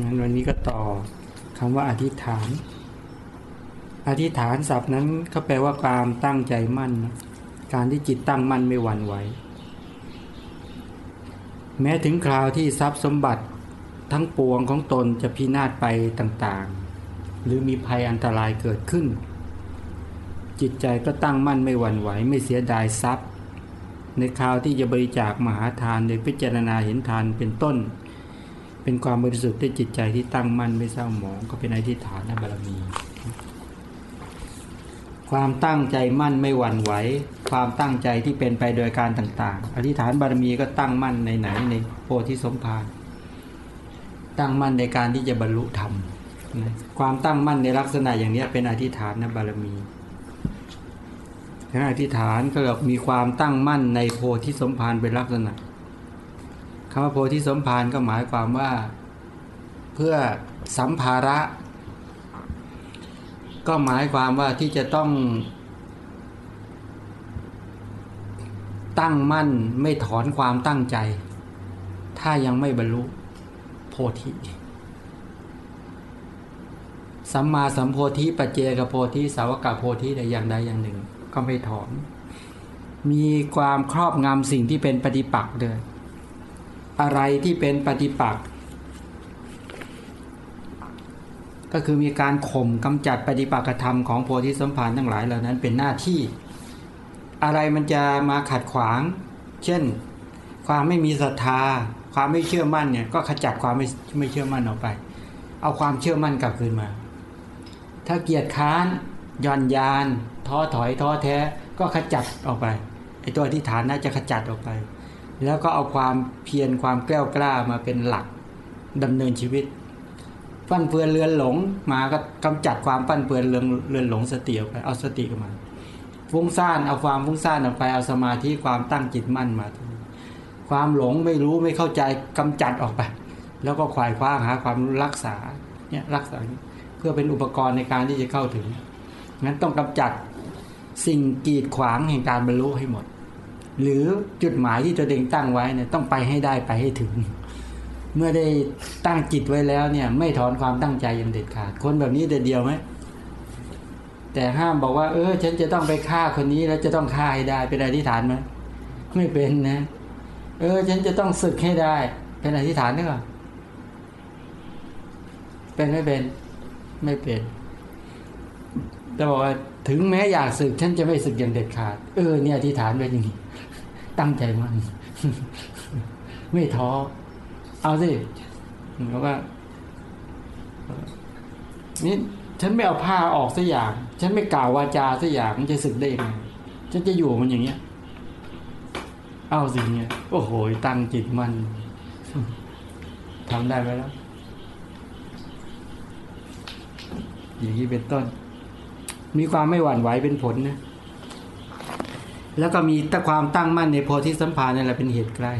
งั้นวันนี้ก็ต่อคำว่าอธิษฐาน อธิษฐานศัพท์นั้นก็แปลว่าความตั้งใจมั่นนะการที่จิตตั้งมั่นไม่หวั่นไหว แม้ถึงคราวที่ทรัพย์สมบัติทั้งปวงของตนจะพินาศไปต่างๆ หรือมีภัยอันตรายเกิดขึ้น จิตใจก็ตั้งมั่นไม่หวั่นไหว ไม่เสียดายทรัพย์ ในคราวที่จะบริจาคมหาทานโดยพิจารณาเห็นทานเป็นต้น เป็นความบริสุทธิ์ด้วยจิตใจที่ตั้งมั่นไม่เศร้าหมองก็เป็นอธิฐานบารมี ความตั้งใจมั่นไม่หวั่นไหว ความตั้งใจที่เป็นไปโดยการต่าง ๆ อธิฐานบารมีก็ตั้งมั่นในไหนในโพธิสมภารตั้งมั่นในการที่จะบรรลุธรรมความตั้งมั่นในลักษณะอย่างนี้เป็นอธิฐานนบารมีถ้าอธิฐานก็มีความตั้งมั่นในโพธิสมภารเป็นลักษณะ คำว่าโพธิสมภารก็หมายความว่าเพื่อสัมภาระ ก็หมายความว่าที่จะต้อง ตั้งมั่นไม่ถอนความตั้งใจ ถ้ายังไม่บรรลุโพธิสัมมาสัมโพธิปัจเจกโพธิสาวกโพธิใดอย่างใดอย่างหนึ่ง ก็ไม่ถอน มีความครอบงำสิ่งที่เป็นปฏิปักษ์เดิน อะไรที่เป็นปฏิปักษ์ก็คือมีการข่มกำจัดปฏิปักษ์ธรรมของโพธิสัมพันธ์ทั้งหลายเหล่านั้นเป็นหน้าที่ อะไรมันจะมาขัดขวาง เช่น ความไม่มีศรัทธา ความไม่เชื่อมั่นเนี่ยก็ขจัดความไม่ไม่เชื่อมั่นออกไป เอาความเชื่อมั่นกลับคืนมา ถ้าเกียรติค้านย่อนยาน ท้อถอยท้อแท้ก็ขจัดออกไปไอตัวที่ฐานน่าจะขจัดออกไป แล้วก็เอาความเพียรความแกล้วกล้ามาเป็นหลักดำเนินชีวิตฟั่นเฟือนเรือนหลงมาก็กำจัดความฟั่นเฟือนเรือนเรือนหลงสติออกไปเอาสติออกมาฟุ้งซ่านเอาความฟุ้งซ่านออกไปเอาสมาธิความตั้งจิตมั่นมา ความหลงไม่รู้ไม่เข้าใจกำจัดออกไป แล้วก็ขวายคว้าหาความรักษาเนี่ยรักษาเพื่อเป็นอุปกรณ์ในการที่จะเข้าถึงงั้นต้องกำจัดสิ่งกีดขวางแห่งการบรรลุให้หมด หรือจุดหมายที่ตัวเองตั้งไว้เนี่ยต้องไปให้ได้ไปให้ถึง เมื่อได้ตั้งจิตไว้แล้วเนี่ย ไม่ถอนความตั้งใจอย่างเด็ดขาด คนแบบนี้เดียวไหมแต่ห้ามบอกว่า เออ ฉันจะต้องไปฆ่าคนนี้แล้วจะต้องฆ่าให้ได้เป็นอธิษฐานไหมไม่เป็นนะ เออ ฉันจะต้องศึกให้ได้ เป็นอธิษฐานหรือเปล่าเป็นไม่เป็น ไม่เป็นแต่บอกว่า ถึงแม้อยากศึกฉันจะไม่ศึกอย่างเด็ดขาด เออเนี่ยอธิษฐานไว้อย่างนี้ ตั้งใจมันไม่ท้อ เอาสิเพราะว่านี่ฉันไม่เอาผ้าออกสักอย่าง ฉันไม่กล่าววาจาสักอย่างมันจะศึกได้ยังไงฉันจะอยู่มันอย่างเงี้ย เอาสิเงี้ยโอ้โหตั้งจิตมันทำได้ไหมแล้วอย่างนี้เป็นต้น มีความไม่หวั่นไหวเป็นผลนะแล้วก็มีแต่ความตั้งมั่นในโพธิสัมภารนั่นแหละเป็นเหตุใกล้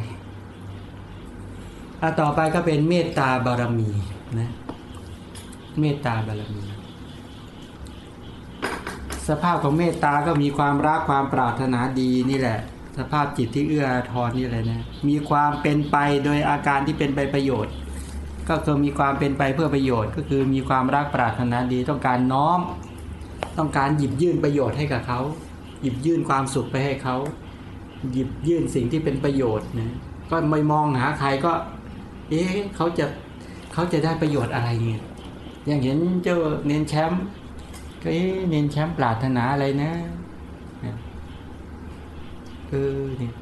อะต่อไปก็เป็นเมตตาบารมีนะเมตตาบารมี สภาพของเมตตาก็มีความรักความปรารถนาดีนี่แหละ สภาพจิตที่เอื้อทอนนี่แหละนะมีความเป็นไปโดยอาการที่เป็นไปประโยชน์ ก็คือมีความเป็นไปเพื่อประโยชน์ ก็คือมีความรักปรารถนาดีต้องการน้อม ต้องการหยิบยื่นประโยชน์ให้กับเขา หยิบยื่นความสุขไปให้เขา หยิบยื่นสิ่งที่เป็นประโยชน์นะก็ไม่มองหาใครก็ เอ๊ะเขาจะเขาจะได้ประโยชน์อะไรเนี่ยอย่างเห็นเจ้าเน้นแชมป์ก็เอ๊ะเน้นแชมป์ปรารถนาอะไรนะเออเนี่ย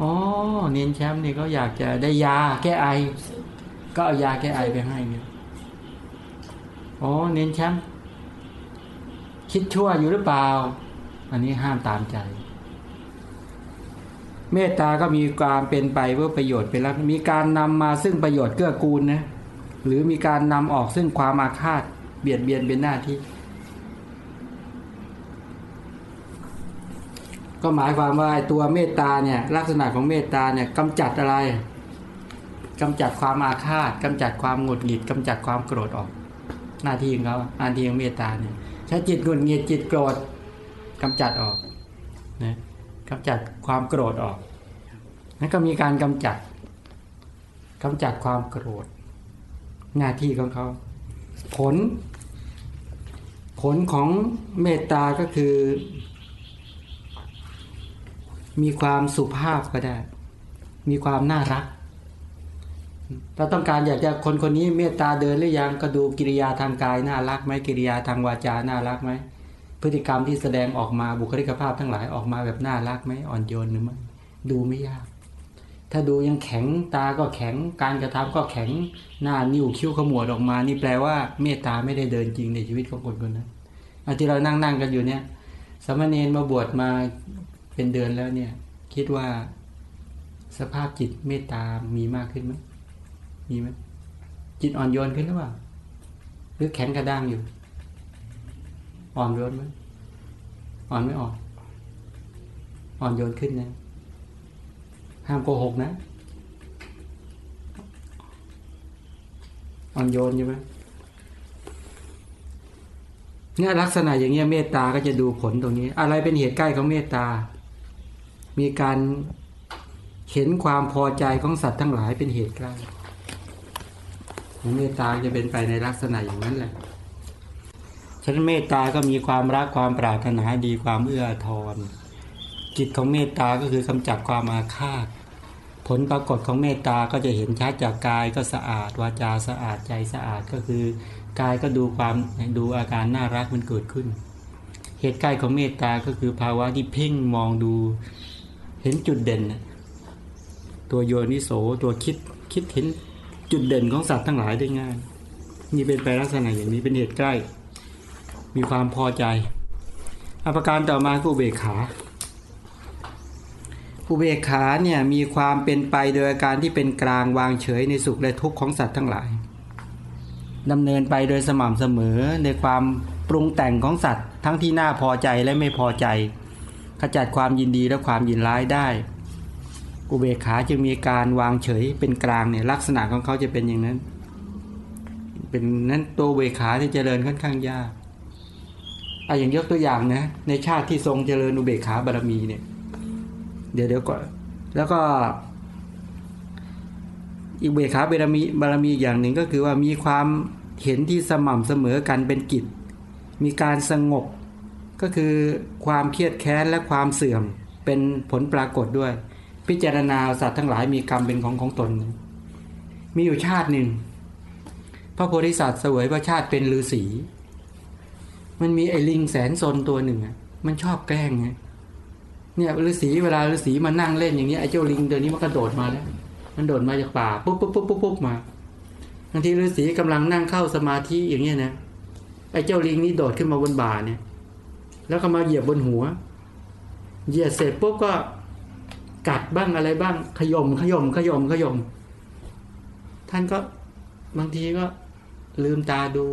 อ๋อเน้นแชมป์นี่เขาอยากจะได้ยาแก้ไอ ก็เอายาแก้ไอไปให้เนี่ยอ๋อเน้นแชมป์ คิดชั่วอยู่หรือเปล่า อันนี้ห้ามตามใจ เมตตาก็มีความเป็นไปเพื่อประโยชน์เป็นลักมีการนำมาซึ่งประโยชน์เกื้อกูลนะหรือมีการนำออกซึ่งความอาฆาตเบียดเบียนเป็นหน้าที่ ก็หมายความว่าตัวเมตตาเนี่ยลักษณะของเมตตาเนี่ยกำจัดอะไรกำจัดความอาฆาตกำจัดความหงุดหงิดกำจัดความโกรธออก หน้าที่ของเขาหน้าที่ของเมตตาเนี่ย ถ้าจิตหงุดหงิดจิตโกรธกำจัดออกนะกำจัดความโกรธออกนั่นก็มีการกำจัดกำจัดความโกรธ หน้าที่ของเขา ผล ผลของเมตตาก็คือ มีความสุภาพก็ได้ มีความน่ารัก เราต้องการอยากจะคนคนนี้เมตตาเดินหรือยังก็ดูกิริยาทางกายน่ารักไหมกิริยาทางวาจาน่ารักไหมพฤติกรรมที่แสดงออกมาบุคลิกภาพทั้งหลายออกมาแบบน่ารักไหมอ่อนโยนหรือไม่ดูไม่ยาก ถ้าดูยังแข็งตาก็แข็งการกระทำก็แข็งหน้านิ้วคิ้วขมวดออกมา นี่แปลว่าเมตตาไม่ได้เดินจริงในชีวิตของคนคนนั้นอันที่เรานั่งนั่งกันอยู่เนี่ยสมณเณรมาบวชมาเป็นเดือนแล้วเนี่ย คิดว่าสภาพจิตเมตตามีมากขึ้นไหม มีไหมจิตอ่อนโยนขึ้นหรือเปล่าหรือแข็งกระด้างอยู่ อ่อนโยนไหมอ่อนไม่อ่อนอ่อนโยนขึ้นนะห้ามโกหกนะ อ่อนโยนใช่ไหมเนี่ยลักษณะอย่างเงี้ยเมตตาก็จะดูผลตรงนี้ อะไรเป็นเหตุใกล้ของเมตตา มีการเห็นความพอใจของสัตว์ทั้งหลายเป็นเหตุใกล้ เมตตาจะเป็นไปในลักษณะอย่างนั้นแหละฉะนั้นเมตตาก็มีความรักความปรารถนาดีความเอื้อทอนจิตของเมตตาก็คือกำจัดความอาฆาต ผลปรากฏของเมตตาก็จะเห็นชัดจากกายก็สะอาด วาจาสะอาดใจสะอาดก็คือกายก็ดูความดูอาการน่ารักมันเกิดขึ้น เหตุใกล้ของเมตตาก็คือภาวะที่เพ่งมองดู เห็นจุดเด่น ตัวโยนิโสตัวคิดคิดเห็น จุดเด่นของสัตว์ทั้งหลายได้ง่าย นี่เป็นไปลักษณะอย่างนี้เป็นเหตุใกล้ มีความพอใจอภิการต่อมาคือเบกขาอุเบกขาเนี่ยมีความเป็นไปโดยอาการที่เป็นกลางวางเฉยในสุขและทุกข์ของสัตว์ทั้งหลายดำเนินไปโดยสม่ำเสมอในความปรุงแต่งของสัตว์ ทั้งที่น่าพอใจและไม่พอใจ ขจัดความยินดีและความยินร้ายได้ อุเบกขาจึงมีการวางเฉยเป็นกลางเนี่ยลักษณะของเขาจะเป็นอย่างนั้น เป็นนั้นตัวเวขาที่เจริญค่อนข้างยากอะอย่างยกตัวอย่างนะในชาติที่ทรงเจริญอุเบกขาบารมีเนี่ย เดี๋ยวเดี๋ยวก่อนแล้วก็อีกเบขาบารมีบารมีอย่างหนึ่งก็คือว่ามีความเห็นที่สม่ำเสมอกันเป็นกิจ มีการสงบก็คือความเครียดแค้นและความเสื่อมเป็นผลปรากฏด้วย พิจารณาสัตว์ทั้งหลายมีกรรมเป็นของของตน มีอยู่ชาติหนึ่ง พระโพธิสัตว์เสวยพระชาติเป็นฤาษีมันมีไอ้ลิงแสนซนตัวหนึ่งมันชอบแกล้งไงเนี่ยฤาษีเวลาฤาษีมานั่งเล่นอย่างนี้ไอ้เจ้าลิงตัวนี้มันกระโดดมาแล้ว มันโดดมาจากป่าปุ๊บปุ๊บปุ๊บปุ๊บปุ๊บมาบางทีฤาษีกำลังนั่งเข้าสมาธิอย่างเงี้ยนะไอ้เจ้าลิงนี่โดดขึ้นมาบนบ่าเนี่ย แล้วก็มาเหยียบบนหัว เหยียบเสร็จปุ๊บก็ กัดบ้างอะไรบ้างขยมขยมขยมขยม ท่านก็บางทีก็ลืมตาดู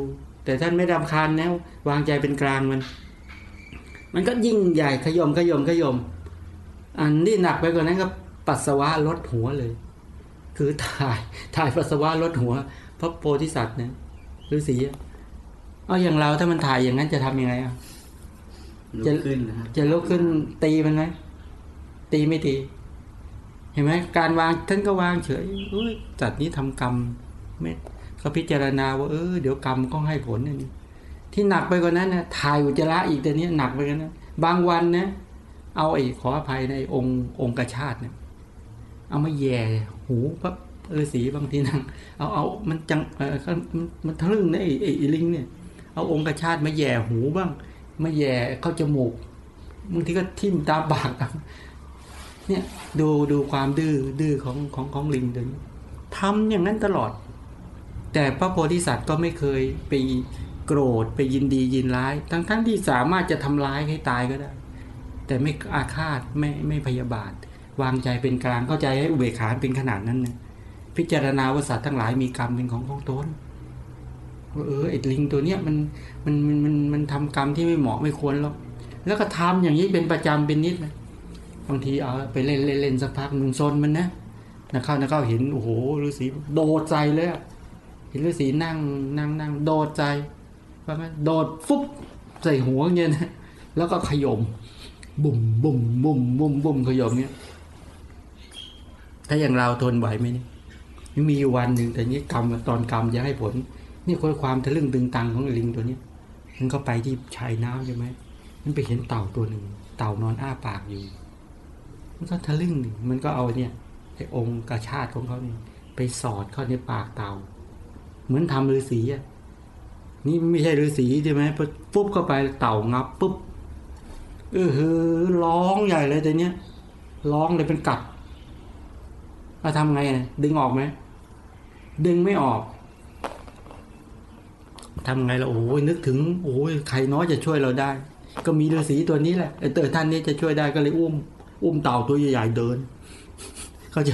แต่ท่านไม่ดำคาญแนววางใจเป็นกลางมัน มันก็ยิ่งใหญ่ขยมขยมขยม อันนี้หนักไปกว่านั้นก็ปัสสาวะลดหัวเลย คือถ่ายถ่ายปัสสาวะลดหัวพระโพธิสัตว์เนี่ยฤาษีเอาอย่างเราถ้ามันถ่ายอย่างนั้นจะทำยังไงอะจะขึ้นจะลุกขึ้นตีมันไหมตีไม่ตี เห็นไหมการวางท่านก็วางเฉยจัดนี้ทำกรรมไม่เขาพิจารณาว่าเออเดี๋ยวกรรมก็ให้ผลนี่ที่หนักไปกว่านั้นนะถ่ายอุจจาระอีกแต่นี้หนักไปกันนะบางวันนะเอาไอ้ขออภัยในองค์องค์กชาติเนี่ย เอามาแย่หูพระฤาษีบางทีนั่งเอาเอามันจังเออมันทะลึ่งนะไอ้ไอ้ลิงเนี่ย เอาองค์กชาติมาแย่หูบ้างมาแย่เข้าจมูกบางทีก็ทิ่มตาปาก เนี่ยดูดูความดื้อดื้อของของของลิงเดินทำอย่างนั้นตลอด แต่พระโพธิสัตว์ก็ไม่เคยไปโกรธไปยินดียินร้าย ทั้งทั้งที่สามารถจะทำร้ายให้ตายก็ได้ แต่ไม่อาฆาตไม่ไม่พยาบาท วางใจเป็นกลางเข้าใจให้อุเบกขาเป็นขนาดนั้นนะพิจารณาว่าสัตว์ทั้งหลายมีกรรมเป็นของของตนเออไอ้ลิงตัวเนี้ยมันมันมันมันมันทำกรรมที่ไม่เหมาะไม่ควรหรอกแล้วก็ทำอย่างนี้เป็นประจำเป็นนิดนะ บางทีเอาไปเล่นเล่นเล่นสักพักหนึ่งซนมันนะนะเข้านะเข้าเห็นโอ้โหฤาษีโดดใจเลยเห็นฤาษีนั่งนั่งนั่งโดดใจว่างั้นโดดฟุบใส่หัวเงี้ยนะแล้วก็ขยมบุ่มบุ่มบุ่มบุ่มบุ่มขยมเงี้ยถ้าอย่างเราทนไหวไหมนี่มีอยู่วันหนึ่งแต่นี้กรรมตอนกรรมจะให้ผล นี่คือความทะลึ่งตึงตังของลิงตัวนี้มันก็ไปที่ชายน้ำใช่ไหมมันไปเห็นเต่าตัวหนึ่ง เต่านอนอ้าปากอยู่ มันก็ทะลึ่งมันก็เอาเนี่ยไอ้องค์กระชาติของเขานี่ไปสอดเข้าในปากเต่าเหมือนทำฤาษีอะนี่ไม่ใช่ฤาษีใช่ไหมปุ๊บเข้าไปเต่างับปุ๊บเออฮือร้องใหญ่เลยแต่เนี้ยร้องเลยเป็นกัดมาทำไงดึงออกไหมดึงไม่ออกทำไงล่ะโอ้ยนึกถึง โอ้ยใครน้อยจะช่วยเราได้ ก็มีฤาษีตัวนี้แหละไอ้เตอท่านนี้จะช่วยได้ก็เลยอุ้ม อุ้มเต่าตัวใหญ่ๆเดิน เขาจะ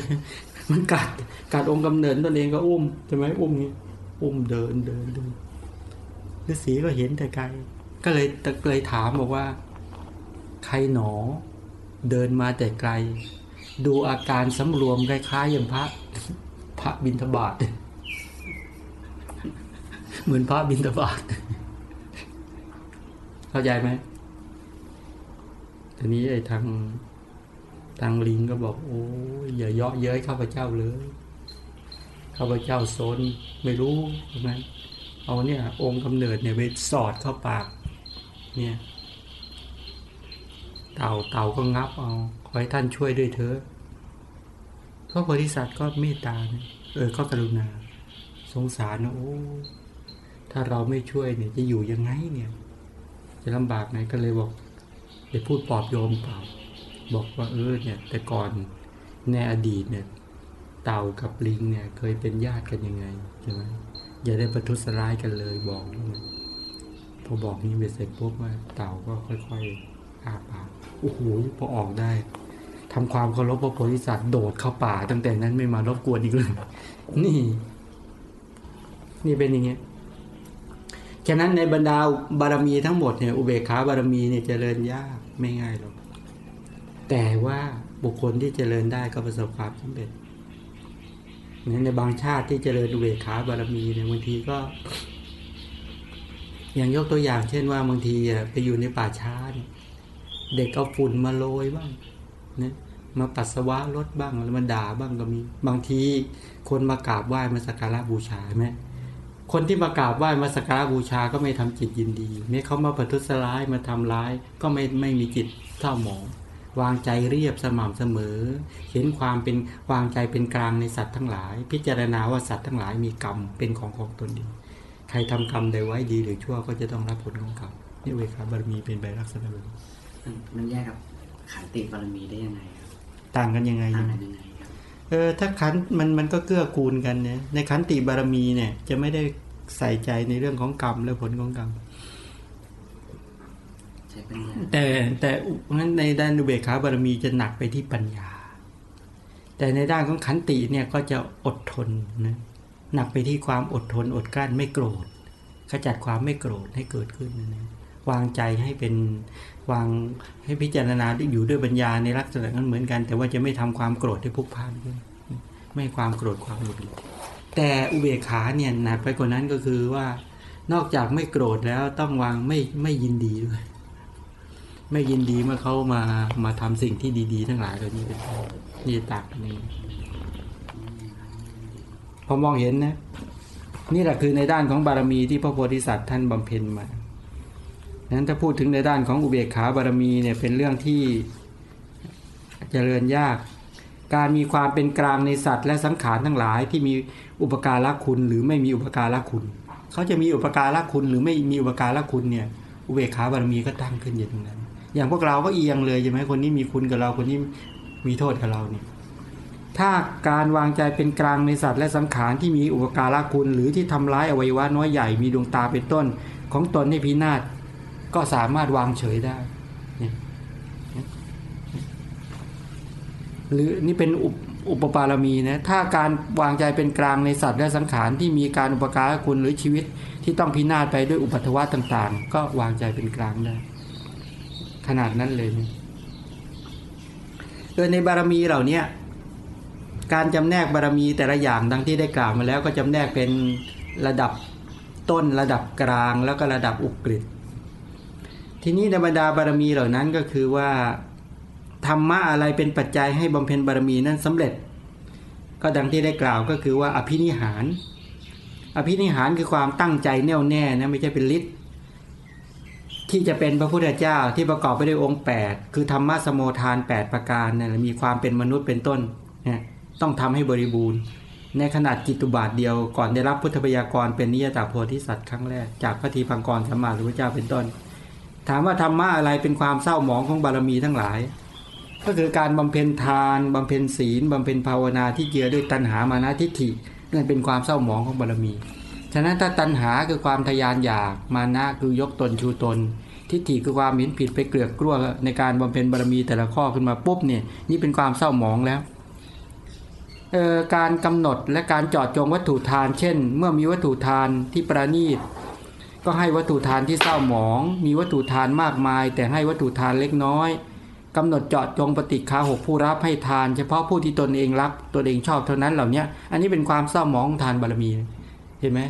มันกัดกัดองค์กำเนิดตัวเองก็อุ้มใช่ไหมอุ้มนี้อุ้มเดินเดินเดินฤาษีก็เห็นแต่ไกลก็เลยตะเลยถามบอกว่า ใครหนอ เดินมาแต่ไกล ดูอาการสำรวมคล้ายๆอย่างพระ พระบินทบาทเหมือนพระบินทบาทเข้าใจไหมทีนี้ไอ้ทาง ทางลิงก็บอก โอ้ยอย่าเยาะเย้ยข้าพเจ้าเลยข้าพเจ้าโซนไม่รู้ใช่ไหมเอาเนี่ย องค์กำเนิดเนี่ยไปสอดเข้าปาก เนี่ย เต่าเต่าก็งับเอา ขอให้ท่านช่วยด้วยเถอะพระโพธิสัตว์ก็เมตตาเออก็กรุณา สงสารนะโอ้ถ้าเราไม่ช่วยเนี่ยจะอยู่ยังไงเนี่ย จะลำบากไหนก็เลยบอกไปพูดปลอบโยมเปล่า บอกว่าเออเนี่ยแต่ก่อนในอดีตเนี่ยเต่ากับลิงเนี่ยเคยเป็นญาติกันยังไงใช่ไหมอย่าได้ประทุษร้ายกันเลยบอกนี่พอบอกนี้เบ็ดเสร็จปุ๊บว่าเต่าก็ค่อยๆอาปากโอ้โหพอออกได้ทำความเคารพพระโพธิสัตว์โดดเข้าป่า ตั้งแต่นั้นไม่มารบกวนอีกเลยนี่ นี่เป็นอย่างเงี้ยฉะนั้นในบรรดาบารมีทั้งหมดเนี่ยอุเบกขาบารมีเนี่ยเจริญยากไม่ง่ายหรอก แต่ว่าบุคคลที่เจริญได้ก็ประสบความสำเร็จนี่ยในบางชาติที่เจริญอุเบกขาบารมีเนี่ยบางทีก็อย่างยกตัวอย่างเช่นว่าบางทีไปอยู่ในป่าช้าเนี่ยเด็กเอาฝุ่นมาโรยบ้างเนี่ยมาปัสสาวะรถบ้างแล้วมาด่าบ้างก็มี บางทีคนมากราบไหว้มาสักการะบูชาไหมคนที่มากราบไหว้มาสักการะบูชาก็ไม่ทำจิตยินดีเนี่ยเขามาประทุษร้ายมาทำร้ายก็ไม่ไม่มีจิตเศร้าหมอง วางใจเรียบสม่ำเสมอ เห็นความเป็นวางใจเป็นกลางในสัตว์ทั้งหลาย พิจารณาว่าสัตว์ทั้งหลายมีกรรมเป็นของของตนเองใครทำกรรมใดไว้ดีหรือชั่วก็จะต้องรับผลของกรรมนี่เวขาบารมีเป็นใบลักษณะแบบนี้มันมันแยกกับขันติบารมีได้ยังไงครับ ต่างกันยังไงต่างยังไงกันยังไงครับเออถ้าขันธ์มันมันก็เกื้อกูลกันเนี่ยในขันติบารมีเนี่ยจะไม่ได้ใส่ใจในเรื่องของกรรมและผลของกรรมใช้ปัญญา แต่แต่งั้นในด้านอุเบกขาบารมีจะหนักไปที่ปัญญา แต่ในด้านของขันติเนี่ยก็จะอดทนนะหนักไปที่ความอดทนอดกลั้นไม่โกรธขจัดความไม่โกรธให้เกิดขึ้นนะวางใจให้เป็นวางให้พิจารณาอยู่ด้วยปัญญาในลักษณะนั้นเหมือนกัน แต่ว่าจะไม่ทำความโกรธให้พุกพ่านขึ้นไม่ความโกรธความหงุดหงิดแต่อุเบกขาเนี่ยหนักไปกว่านั้นก็คือว่านอกจากไม่โกรธแล้วต้องวางไม่ไม่ยินดีด้วย ไม่ยินดีเมื่อเขามามาทำสิ่งที่ดี ๆ ทั้งหลายเหล่านี้เป็นนี่ต่ากนี่พอมองเห็นนะ นี่แหละคือในด้านของบารมีที่พระโพธิสัตว์ท่านบำเพ็ญมานั้นถ้าพูดถึงในด้านของอุเบกขาบารมีเนี่ยเป็นเรื่องที่เจริญยาก การมีความเป็นกลางในสัตว์ และสังขารทั้งหลายที่มีอุปการะคุณหรือไม่มีอุปการะคุณ เขาจะมีอุปการะคุณหรือไม่มีอุปการะคุณเนี่ยอุเบกขาบารมีก็ตั้งขึ้นอยู่ตรงนั้น อย่างพวกเราก็เอียงเลยใช่ไหมคนนี้มีคุณกับเราคนนี้มีโทษกับเราเนี่ยถ้าการวางใจเป็นกลางในสัตว์และสังขารที่มีอุปการะคุณ หรือที่ทำร้ายอวัยวะน้อยใหญ่มีดวงตาเป็นต้น ของตนให้พินาศก็สามารถวางเฉยได้หรือนี่เป็นอุปอุปปารมีนะถ้าการวางใจเป็นกลางในสัตว์และสังขารที่มีการอุปการะคุณหรือชีวิตที่ต้องพินาศไปด้วยอุปัตถวะต่าง ๆ ก็วางใจเป็นกลางได้ ขนาดนั้นเลยเนี่ยโดยในบารมีเหล่านี้การจำแนกบารมีแต่ละอย่างดังที่ได้กล่าวมาแล้วก็จำแนกเป็นระดับต้นระดับกลางแล้วก็ระดับอุกฤษทีนี้ในบรรดาบารมีเหล่านั้นก็คือว่าธรรมะอะไรเป็นปัจจัยให้บำเพ็ญบารมีนั้นสำเร็จ ก็ดังที่ได้กล่าวก็คือว่าอภินิหาร อภินิหารคือความตั้งใจแน่วแน่นะไม่ใช่เป็นฤทธิ์ ที่จะเป็นพระพุทธเจ้าที่ประกอบไปด้วยองค์ 8 คือธรรมะสมโมทาน 8 ประการเนะมีความเป็นมนุษย์เป็นต้นเนะต้องทำให้บริบูรณ์ ในขนาดกิตุบาทเดียวก่อนได้รับพุทธพยากรเป็นนิยตาโพธิสัตว์ครั้งแรกจากพระทีพังกรสัมมาสัมพุทธเจ้าเป็นต้น ถามว่าธรรมะอะไรเป็นความเศร้าหมองของบารมีทั้งหลาย ก็คือการบำเพ็ญทานบำเพ็ญศีลบำเพ็ญภาวนาที่เกี่ยวด้วยตัณหามานะทิฏฐินั่นเป็นความเศร้าหมองของบารมี ฉะนั้นถ้าตัณหาคือความทยานอยาก มานะคือยกตนชูตน ทิฏฐิคือความเห็นผิดไปเกลือกกลัวในการบำเพ็ญบารมีแต่ละข้อขึ้นมาปุ๊บเนี่ยนี่เป็นความเศร้าหมองแล้วการกำหนดและการจอดจงวัตถุทาน เช่น เมื่อมีวัตถุทานที่ประณีต ก็ให้วัตถุทานที่เศร้าหมอง มีวัตถุทานมากมาย แต่ให้วัตถุทานเล็กน้อยกำหนดเจาะจงปฏิคาหกผู้รับให้ทาน เฉพาะผู้ที่ตนเองรักตนเองชอบเท่านั้นเหล่านี้อันนี้เป็นความเศร้าหมองทานบารมี ห็นไหม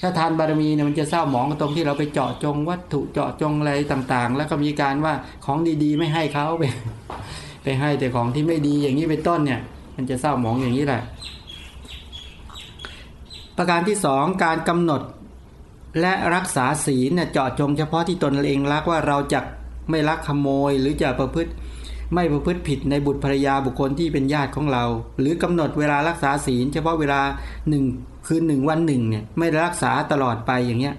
ถ้าทานบารมีเนี่ยมันจะเศร้าหมองตรงที่เราไปเจาะจง วัตถุเจาะจงอะไรต่าง ๆ แล้วก็มีการว่าของดีๆ ไม่ให้เขาไปไปให้แต่ของที่ไม่ดีอย่างนี้เป็นต้นเนี่ย มันจะเศร้าหมองอย่างนี้แหละ ประการที่สองการกำหนดและรักษาศีลเนี่ยเจาะจงเฉพาะที่ตนเองรักว่าเราจะไม่ลักขโมย หรือจะประพฤติไม่ประพฤติผิดในบุตรภรรยาบุคคลที่เป็นญาติของเรา หรือกำหนดเวลารักษาศีล เฉพาะเวลาหนึ่ง คืนหนึ่งวันหนึ่งเนี่ยไม่รักษาตลอดไปอย่างเงี้ย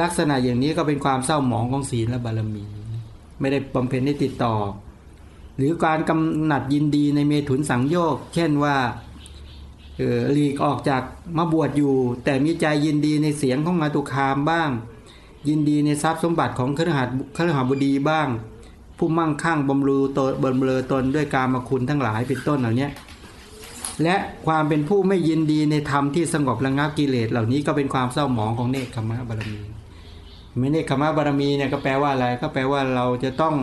ลักษณะอย่างนี้ก็เป็นความเศร้าหมองของศีลและบารมี ไม่ได้บำเพ็ญได้ติดต่อ หรือการกำหนัดยินดีในเมถุนสังโยก เช่นว่าหลีกออกจากมาบวชอยู่ แต่มีใจยินดีในเสียงของมาตุคามบ้าง ยินดีในทรัพย์สมบัติของเครือหัสครือหบดีบ้าง ผู้มั่งคั่งบำรุตนบำเรอตนด้วยการมาคุณทั้งหลายเป็นต้นเหล่านี้ และความเป็นผู้ไม่ยินดีในธรรมที่สงบระงับกิเลสเหล่านี้ก็เป็นความเศร้าหมองของเนคขมะบารมีไม่เนคขมะบารมีเนี่ยก็แปลว่าอะไรก็แปลว่าเราจะต้อง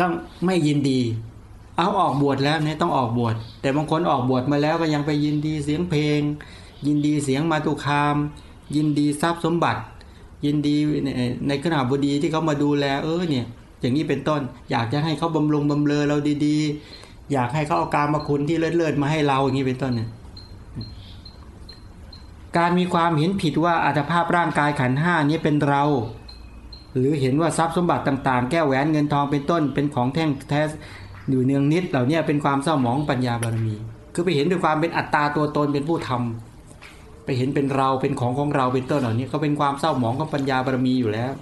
ต้องไม่ยินดี เอาออกบวชแล้วเนี่ยต้องออกบวชแต่บางคนออกบวชมาแล้วก็ยังไปยินดีเสียงเพลง ยินดีเสียงมาตุคาม ยินดีทรัพย์สมบัติ ยินดีในขณะบดีที่เขามาดูแลเออเนี่ยอย่างนี้เป็นต้นอยากจะให้เขาบำรุงบำเรอเราดีๆ อยากให้เขาเอาการมาคุณที่เลิศๆมาให้เราอย่างนี้เป็นต้นเนี่ยการมีความเห็นผิดว่าอัตภาพร่างกายขันห้านี้เป็นเรา หรือเห็นว่าทรัพย์สมบัติต่างๆ แก้วแหวนเงินทองเป็นต้น เป็นของแท่งแท้อยู่เนืองนิดเหล่านี้เป็นความเศร้าหมองปัญญาบารมี คือไปเห็นด้วยความเป็นอัตตาตัวตนเป็นผู้ทำไปเห็นเป็นเราเป็นของของเราเป็นต้นเหล่านี้ก็เป็นความเศร้าหมองของปัญญาบารมีอยู่แล้ว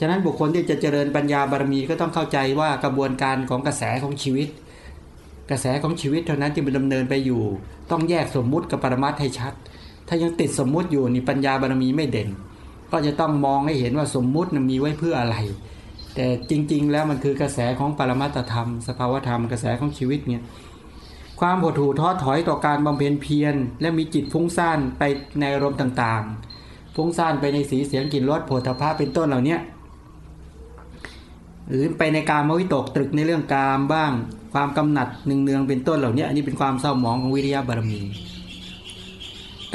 ฉะนั้นบุคคลที่จะเจริญปัญญาบารมีก็ต้องเข้าใจว่ากระบวนการของกระแสของชีวิต กระแสของชีวิตเท่านั้นที่มันดำเนินไปอยู่ ต้องแยกสมมุติกับปรมัตถ์ให้ชัด ถ้ายังติดสมมุติอยู่นี่ปัญญาบารมีไม่เด่น ก็จะต้องมองให้เห็นว่าสมมุติมีไว้เพื่ออะไร แต่จริง ๆ แล้วมันคือกระแสของปรมัตถธรรม สภาวธรรมกระแสของชีวิตเนี่ยความหดหู่ท้อถอยต่อการบำเพ็ญเพียรและมีจิตฟุ้งซ่านไปในอารมณ์ต่างๆ ฟุ้งซ่านไปในสีเสียงกลิ่นรสโผฏฐัพพะเป็นต้นเหล่านี้หรือไปในการมวิตกตรึกในเรื่องกามบ้าง ความกำหนัดหนึ่งเนืองเป็นต้นเหล่านี้อันนี้เป็นความเศร้าหมองของวิริยะบารมี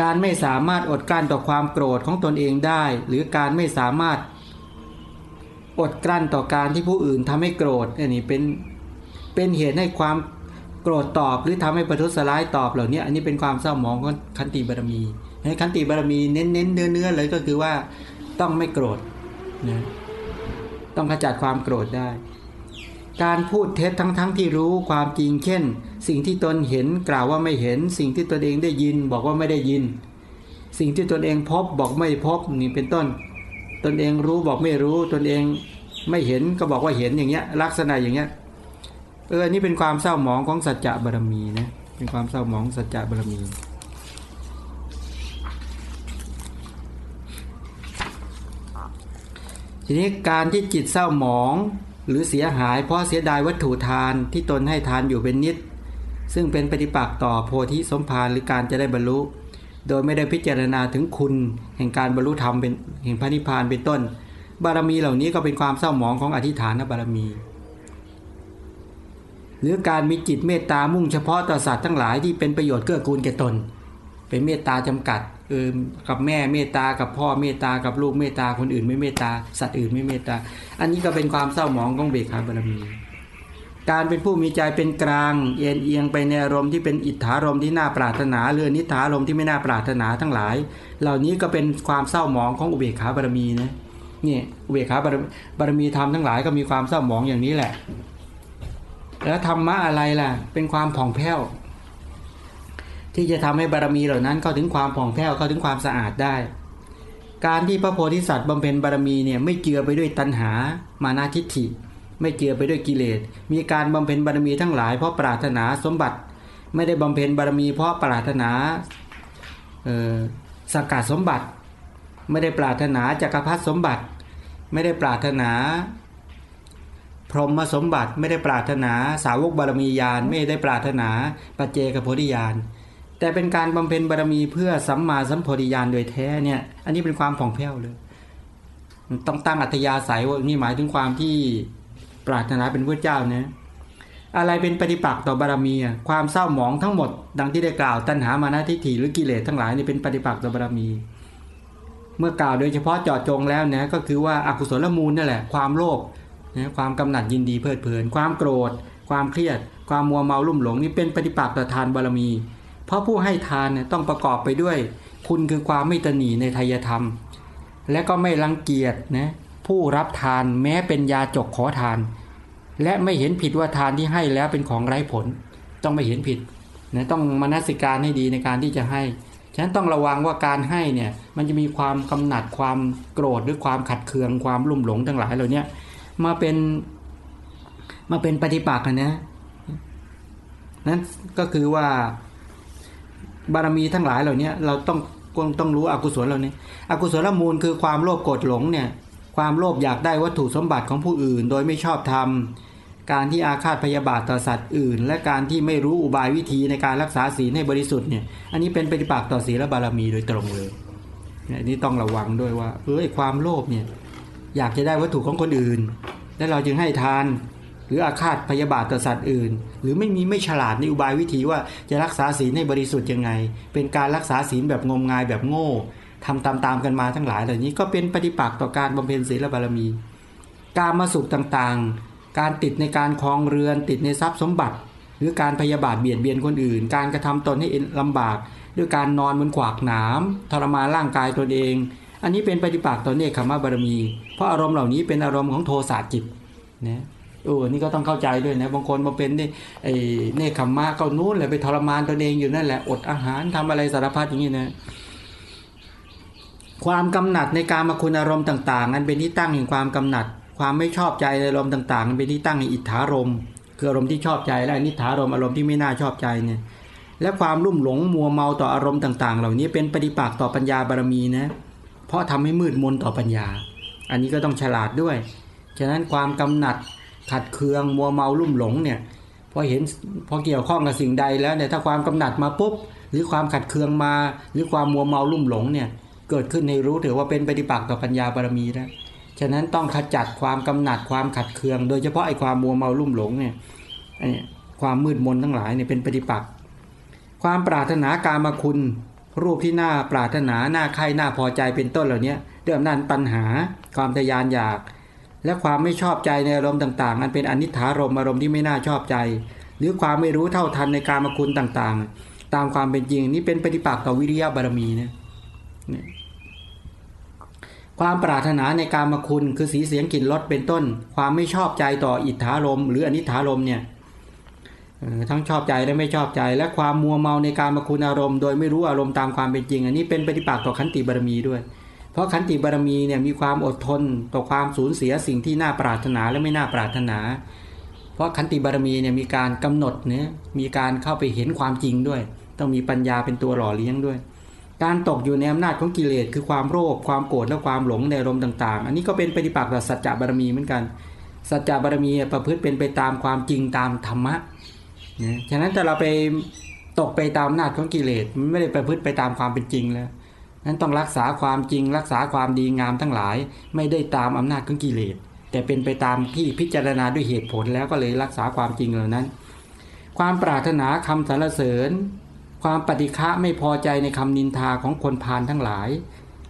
การไม่สามารถอดกลั้นต่อความโกรธของตนเองได้ หรือการไม่สามารถอดกลั้นต่อการที่ผู้อื่นทำให้โกรธอันนี้เป็นเป็นเหตุให้ความโกรธตอบหรือทำให้ประทุษร้ายตอบเหล่านี้อันนี้เป็นความเศร้าหมองของขันติบารมีให้ขันติบารมีเน้นเน้นเนื้อเนื้อเลยก็คือว่าต้องไม่โกรธนะต้องขจัดความโกรธได้ การพูดเท็จทั้งๆทที่รู้ความจริงเช่น สิ่งที่ตนเห็นกล่าวว่าไม่เห็น สิ่งที่ตนเองได้ยินบอกว่าไม่ได้ยิน สิ่งที่ตนเองพบบอกไม่พบนี่เป็นต้น ตนเองรู้บอกไม่รู้ตนเองไม่เห็นก็บอกว่าเห็นอย่างเงี้ยลักษณะอย่างเงี้ยเออนี่เป็นความเศร้าหมองของสัจจะบารมีนะเป็นความเศร้าหมองสัจจะบารมีทีนี้การที่จิตเศร้าหมอง หรือเสียหายเพราะเสียดายวัตถุทานที่ตนให้ทานอยู่เป็นนิด ซึ่งเป็นปฏิปักษ์ต่อโพธิสมภารหรือการจะได้บรรลุ โดยไม่ได้พิจารณาถึงคุณ แห่งการบรรลุธรรมเป็นแห่งพระนิพพานเป็นต้น บารมีเหล่านี้ก็เป็นความเศร้าหมองของอธิฐานบารมี หรือการมีจิตเมตตามุ่งเฉพาะต่อสัตว์ทั้งหลายที่เป็นประโยชน์เกื้อกูลแก่ตน เป็นเมตตาจำกัด เออกับแม่เมตตากับพ่อเมตตากับลูกเมตตาคนอื่นไม่เมตตาสัตว์อื่นไม่เมตตา อันนี้ก็เป็นความเศร้าหมองของเบกขาบารมี การเป็นผู้มีใจเป็นกลาง เอียงเอียงไปในอารมณ์ที่เป็นอิทธารมณ์ที่น่าปรารถนาเรือนิทธารมณ์ที่ไม่น่าปรารถนาทั้งหลาย เหล่านี้ก็เป็นความเศร้าหมองของอุเบกขาบารมีนะนี่อุเบกขาบารบารมีธรรมทั้งหลายก็มีความเศร้าหมองอย่างนี้แหละ แล้วธรรมะอะไรล่ะ เป็นความผ่องแผ้ว ที่จะทำให้บารมีเหล่านั้นเข้าถึงความผ่องแผ้วเข้าถึงความสะอาดได้ การที่พระโพธิสัตว์บำเพ็ญบารมีเนี่ยไม่เจือไปด้วยตัณหามานาทิฏฐิ ไม่เจือไปด้วยกิเลส มีการบำเพ็ญบารมีทั้งหลายเพราะปรารถนาสมบัติ ไม่ได้บำเพ็ญบารมีเพราะปรารถนาสกัดสมบัติ ไม่ได้ปรารถนาจักรพรรดิสมบัติ ไม่ได้ปรารถนาพรหมสมบัติไม่ได้ปรารถนาสาวกบารมีญาณไม่ได้ปรารถนาปัจเจกโพธิญาณ แต่เป็นการบำเพ็ญบารมีเพื่อสัมมาสัมโพธิญาณโดยแท้เนี่ย อันนี้เป็นความผ่องแผ้วเลย ต้องตั้งอัตยาศัยว่านี่หมายถึงความที่ปรารถนาเป็นพระเจ้านะอะไรเป็นปฏิปักษ์ต่อบารมีความเศร้าหมองทั้งหมด ดังที่ได้กล่าวตัณหามานะทิฏฐิหรือกิเลสทั้งหลายนี่เป็นปฏิปักษ์ต่อบารมี เมื่อกล่าวโดยเฉพาะเจาะจงแล้วนะก็คือว่าอากุศลมูลนั่นแหละ ความโลภนะความกำหนัดยินดีเพลิดเพลิน ความโกรธ ความเครียด ความมัวเมาลุ่มหลงนี่เป็นปฏิปักษ์ต่อทานบารมี เพราะผู้ให้ทานเนี่ยต้องประกอบไปด้วย คุณคือความไม่ตนีในทายธรรม และก็ไม่รังเกียจนะผู้รับทานแม้เป็นยาจกขอทาน และไม่เห็นผิดว่าทานที่ให้แล้วเป็นของไร้ผล ต้องไม่เห็นผิดนะต้องมนสิการให้ดีในการที่จะให้ฉะนั้นต้องระวังว่าการให้เนี่ยมันจะมีความกำหนัดความโกรธหรือความขัดเคืองความลุ่มหลงทั้งหลายเหล่านี้มาเป็นมาเป็นปฏิปักษ์นะนั้นก็คือว่า บารมีทั้งหลายเหล่านี้เราต้องต้องรู้อกุศลเหล่านี้ อกุศลมูลคือความโลภโกรธหลงเนี่ยความโลภอยากได้วัตถุสมบัติของผู้อื่น โดยไม่ชอบธรรมการที่อาฆาตพยาบาทต่อสัตว์อื่น และการที่ไม่รู้อุบายวิธีในการรักษาศีลให้บริสุทธิ์เนี่ยอันนี้เป็นปฏิปักษ์ต่อศีลบารมีโดยตรงเลยเนี่ยนี่ต้องระวังด้วยว่าเอ้ยความโลภเนี่ยอยากจะได้วัตถุของคนอื่น และเราจึงให้ทาน หรืออาฆาตพยาบาทต่อสัตว์อื่น หรือไม่มีไม่ฉลาดในอุบายวิธีว่าจะรักษาศีลให้บริสุทธิ์ยังไง เป็นการรักษาศีลแบบงมงายแบบโง่ทำตามๆกันมาทั้งหลายเหล่านี้ก็เป็นปฏิปักษ์ต่อการบำเพ็ญศีลบารมี การมาสุขต่างๆ การติดในการคลองเรือน ติดในทรัพย์สมบัติ หรือการพยาบาทเบียดเบียนคนอื่น การกระทำตนให้ลำบากด้วยการนอนบนขวากหนามทรมานร่างกายตนเอง อันนี้เป็นปฏิปักษ์ต่อเนคขมบารมี เพราะอารมณ์เหล่านี้เป็นอารมณ์ของโทสะจิตนะ เออนี่ก็ต้องเข้าใจด้วยนะบางคนมาเป็นนี่ไอ้เนคขมมาก็นู้นแหละไปทรมานตนเองอยู่นั่นแหละอดอาหารทำอะไรสารพัดอย่างนี้นะความกำหนัดในการมาคุณอารมณ์ต่างๆ นั้นเป็นที่ตั้งแห่งความกำหนัด ความไม่ชอบใจในอารมณ์ต่างๆเป็นที่ตั้งแห่งอิทธารมคืออารมณ์ที่ชอบใจและนิธารมอารมณ์ที่ไม่น่าชอบใจเนี่ยและความรุ่มหลงมัวเมาต่ออารมณ์ต่าง ๆ เหล่านี้เป็นปฏิปักษ์ต่อปัญญาบารมีนะเพราะทำให้มืดมนต่อปัญญา อันนี้ก็ต้องฉลาดด้วย ฉะนั้นความกำหนัด ขัดเคืองมัวเมาลุ่มหลงเนี่ยพอเห็นพอเกี่ยวข้องกับสิ่งใดแล้วเนี่ยถ้าความกำหนัดมาปุ๊บหรือความขัดเคืองมา หรือความมัวเมาลุ่มหลงเนี่ยเกิดขึ้นในรู้ถือว่าเป็นปฏิปักษ์ต่อปัญญาบารมีแล้วฉะนั้นต้องขจัดความกำหนัดความขัดเคือง โดยเฉพาะไอ้ความมัวเมาลุ่มหลงเนี่ยความมืดมนทั้งหลายเนี่ยเป็นปฏิปักษ์ความปรารถนาการมาคุณ รูปที่น่าปรารถนาหน้าใครหน้าพอใจเป็นต้นเหล่านี้ด้วยอำนาจตัณหาความทยานอยาก และความไม่ชอบใจในอารมณ์ต่างๆ อันเป็นอนิถารมอารมณ์ที่ไม่น่าชอบใจ หรือความไม่รู้เท่าทันในการมคุณต่างๆ ตามความเป็นจริงนี่เป็นปฏิปักษ์ต่อวิริยะบารมีนะความปรารถนาในการมคุณคือสีเสียงกลิ่นรสเป็นต้น ความไม่ชอบใจต่ออิทธารมหรืออนิถารมเนี่ยทั้งชอบใจและไม่ชอบใจ และความมัวเมาในการมคุณอารมณ์ โดยไม่รู้อารมณ์ตามความเป็นจริง อันนี้เป็นปฏิปักษ์ต่อขันติบารมีด้วย เพราะขันติบารมีเนี่ยมีความอดทนต่อความสูญเสียสิ่งที่น่าปรารถนาและไม่น่าปรารถนา เพราะขันติบารมีเนี่ยมีการกำหนดเนี่ยมีการเข้าไปเห็นความจริงด้วย ต้องมีปัญญาเป็นตัวหล่อเลี้ยงด้วย การตกอยู่ในอำนาจของกิเลสคือความโลภความโกรธและความหลงในอารมณ์ต่างๆ อันนี้ก็เป็นปฏิปักษ์ต่อสัจจะบารมีเหมือนกัน สัจจะบารมีประพฤติเป็นไปตามความจริงตามธรรมะนะฉะนั้นแต่เราไปตกไปตามอำนาจของกิเลสมันไม่ได้ประพฤติไปตามความเป็นจริงแล้ว นั้นต้องรักษาความจริงรักษาความดีงามทั้งหลาย ไม่ได้ตามอำนาจของกิเลสแต่เป็นไปตามที่พิจารณาด้วยเหตุผลแล้วก็เลยรักษาความจริงเหล่านั้น ความปรารถนาคำสรรเสริญ ความปฏิฆะไม่พอใจในคำนินทาของคนพาลทั้งหลาย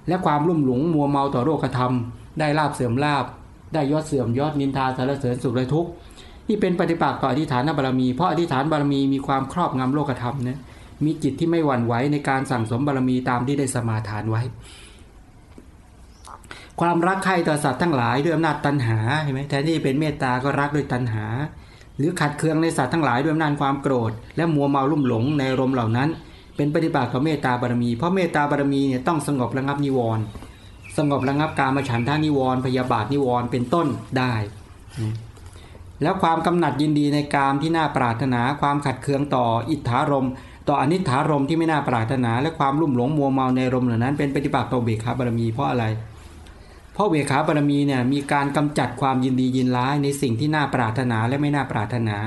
และความรุ่มหลงมัวเมาต่อโลกธรรม ได้ลาบเสื่อมลาบ ได้ยอดเสื่อมยอดนินทาสารเสริญสุขและทุกข์นี่เป็นปฏิปักษ์ต่ออธิษฐานบารมี เพราะอธิษฐานบารมีมีความครอบงำโลกธรรมนะ มีจิตที่ไม่หวั่นไหวในการสั่งสมบารมีตามที่ได้สมาทานไว้ ความรักใคร่ต่อสัตว์ทั้งหลายด้วยอำนาจตัณหาเห็นไหมแทนที่เป็นเมตตาก็รักด้วยตัณหา หรือขัดเคืองในสัตว์ทั้งหลายด้วยอำนาจความโกรธ และมัวเมาลุ่มหลงในอารมณ์เหล่านั้น เป็นปฏิบัติต่อเมตตาบารมี เพราะเมตตาบารมีเนี่ยต้องสงบระงับนิวรณ์สงบระงับการมาฉันท่านิวรณ์พยาบาทนิวรณ์เป็นต้นได้ แล้วความกำหนัดยินดีในกามที่น่าปรารถนาความขัดเคืองต่ออิทธารม ต่ออนิถารมที่ไม่น่าปรารถนา และความลุ่มหลงมัวเมาในรมเหล่านั้น เป็นปฏิบัติต่อเบขาบารมีเพราะอะไร เพราะเบขาบารมีเนี่ยมีการกำจัดความยินดียินร้ายในสิ่งที่น่าปรารถนาและไม่น่าปรารถนา